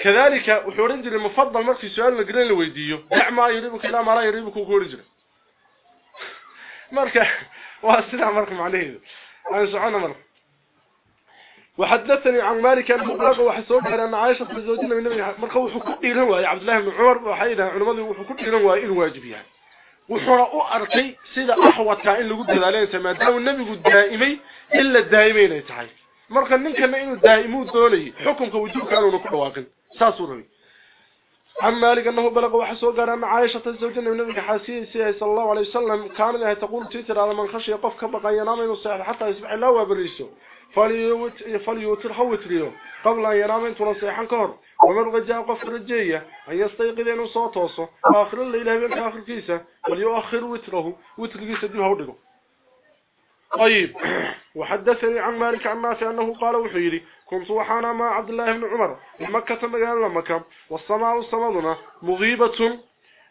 كذلك وحورن جري مفضل مركي سؤال لكنه ويديو دع ما يريبك لا ما لا يريبك وكورن جري مركي واسدع مركي معنيه أنا سعونا مركي وحدثني عن مالك أنه بلغ وحسوب أن عائشة زوجنا من النبي. مركه وحكو إيران واي عبد الله بن عمر وحيدها علماء وحكو إيران واي إن واجب يعني. وحرا سيدا أحوطها إن لقد ذلك ما دام النبي قد دائمي إلا الدائمين يتحي مركه ننك ما إنه دائمو دولي حكم كوجوب كانوا نكون واقل. ساسوري عن مالك أنه بلغ وحسوب أن عائشة زوجنا من النبي حاسين سيه صلى الله عليه وسلم. كان لها تقول تيتر على من خشي يقف كبقى ينام ينصيح حتى يسبح الله وبريسه فليوتر خوتريو قبل أن ينام انتو نصيحا كهر. ومن رجاء قف رجية أن يستيقظ أنه صوته آخر الليلة من آخر كيسة. وليؤخر وتره. وتر كيسة دي هودره طيب. وحدثني عن مالك عن نافع أنه قال وحيري كنت وحانا مع عبد الله بن عمر مكة مجال مكة والسماء السماء مغيبة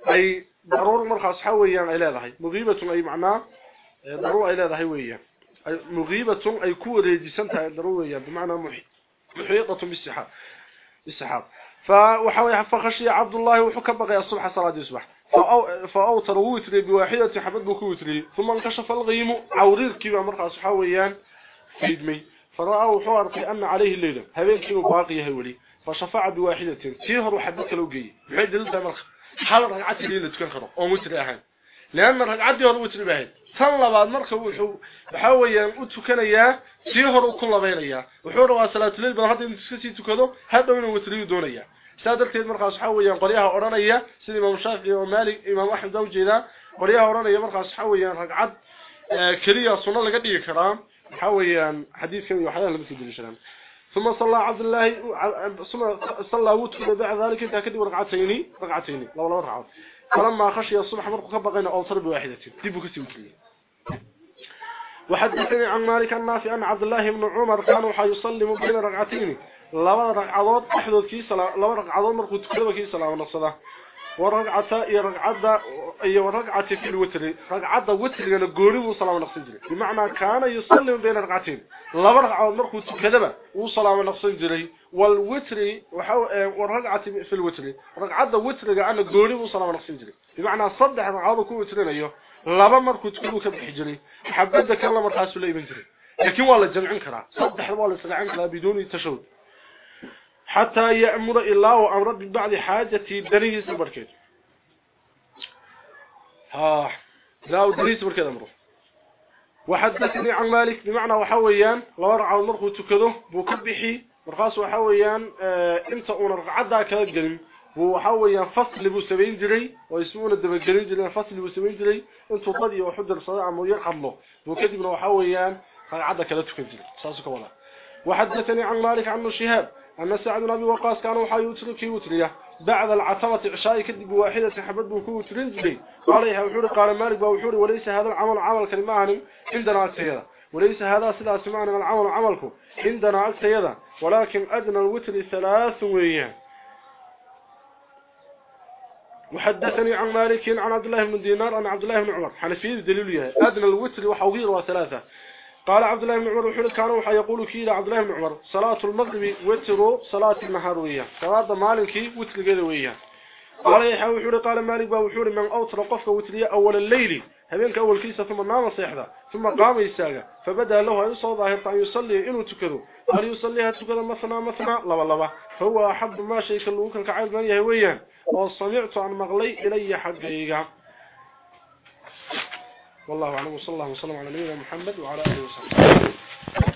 أي ضرور مرخص حويا إلى ذهي مغيبة أي معناه ضرور إلى ذهي ويا مغيبة أي كوري جسنتها ضرورية بمعنى محيطة بالسحاب بالسحاب. فوحاول فخشي عبد الله وحكم بقي الصبح صلاة الصبح فأوتر وتري بواحدة حبد بكوتري ثم انكشف الغيم عورير كيما مرقى صحاويان في دمي. فرأى وحوار في أن عليه الليلة. هذين كيما باقي هولي. فشفع بواحدة. تيهر وحدك لو جي. بحيث دلتا مرقى حال رقعت الليلة تكون خرق أو متري أهان لأن رقعت دي هر وتري باهد tan labaad marka wuxuu waxa weeyaan u tukanayaa si hor u ku labeynaya wuxuu rabaa salaatu leil badan hadda inuu iska sii tukado hadda inuu witriyo doonaya saadarteed markaas waxa weeyaan qoliyaha oranaya sida imaam shaafici iyo maalik imaam ahmed oo jeeda qoliyaha oranaya markaas waxa weeyaan ragcad kaliya sunna laga dhigi karaa waxa weeyaan xadiidkan iyo waxyaalaha laga dirishaan ثم صلى عبد الله ثم صلى وتر بعد ذلك انت كدي ركعتين ركعتين لا ولا ركعه فلما خشي الصبح مرق كبقينا اوتر بواحده ديبو كسي وكلي وحدثني عن مالك الناس أن عبد الله بن عمر كانوا حيصلي بين ركعتين. لما ركعات أحدث كي صلاة لما ركعات مرقوا تكلوا كي صلاة إيه ركعتا إيه وركعة في الوتر. ركعتا وتر لأن قولي وصلاة ونصجري بمعنى كان يصلي بين ركعتين. لما ركعات مرقوا تكلوا وصلاة ونصجري والوتر وركعة في الوتر. ركعتا وتر لأن قولي وصلاة ونصجري بمعنى صدح ركعات كو وترين laba markuu tukadu ka bixi jiray xabada kala markaas la iman jiray laakiin waa la jamcin karaa saddex waa la isqaacin karaa bidooni tashawud hatta ya'muru illahu amra bi ba'd hajati darihi sabarkeed ha لا دليل بركده امره وحدثني عن مالك بمعنى وحويان لو رعى مرخو تكدو بو كبخي مرخاس وحويان انت اون رقعدا كلا غلين وحويان فصل بو سبين جري. ويسمون الدبجلين جري فصل بو سبين جري انتو قدي وحدر صدع مو يقمو وكدبنا وحويان رقعدا كلا تكجري ساسو ولا. وحدثني عن مالك عن شهاب. أن سعد بن أبي وقاص كانوا حيوتر كي وتريه بعد العتبة عشاء كدب واحدة حبد بكو ترنجلي عليها وحوري قال مالك وحوري وليس هذا العمل عمل كلمة عندنا أكتيدا وليس هذا سلا سمعنا العمل عملكم عندنا أكتيدا ولكن أدنى الوتر ثلاث وياه وحدثني عن مالك عن عبد الله بن دينار أن عبد الله بن عمر. حنفيذ دليل أدنى الوتر وحوغير وثلاثة. قال عبد الله بن عمر وحول كانوا وحا يقول كيدا عبد الله بن عمر. صلاة المغرب وتر صلاة النهاروية صلاة مالكي وتر قدوية قال يحا وحول قال مالك وحول من أوتر قفك وترية أول الليل. هبينك أول كيسة ثم نام صيحة ثم قام يساقى فبدأ له أن يصوى ظاهر أن يصلي إنه تكذو قال يصليها تكذو مثنى مثنى. لبا لبا فهو أحب ما شيء كاللوكا كعيد من يهويا وصمعت عن مغلي إلي حقيقا والله أعلم. وصلى الله وسلم على نبينا محمد وعلى آله وصحبه.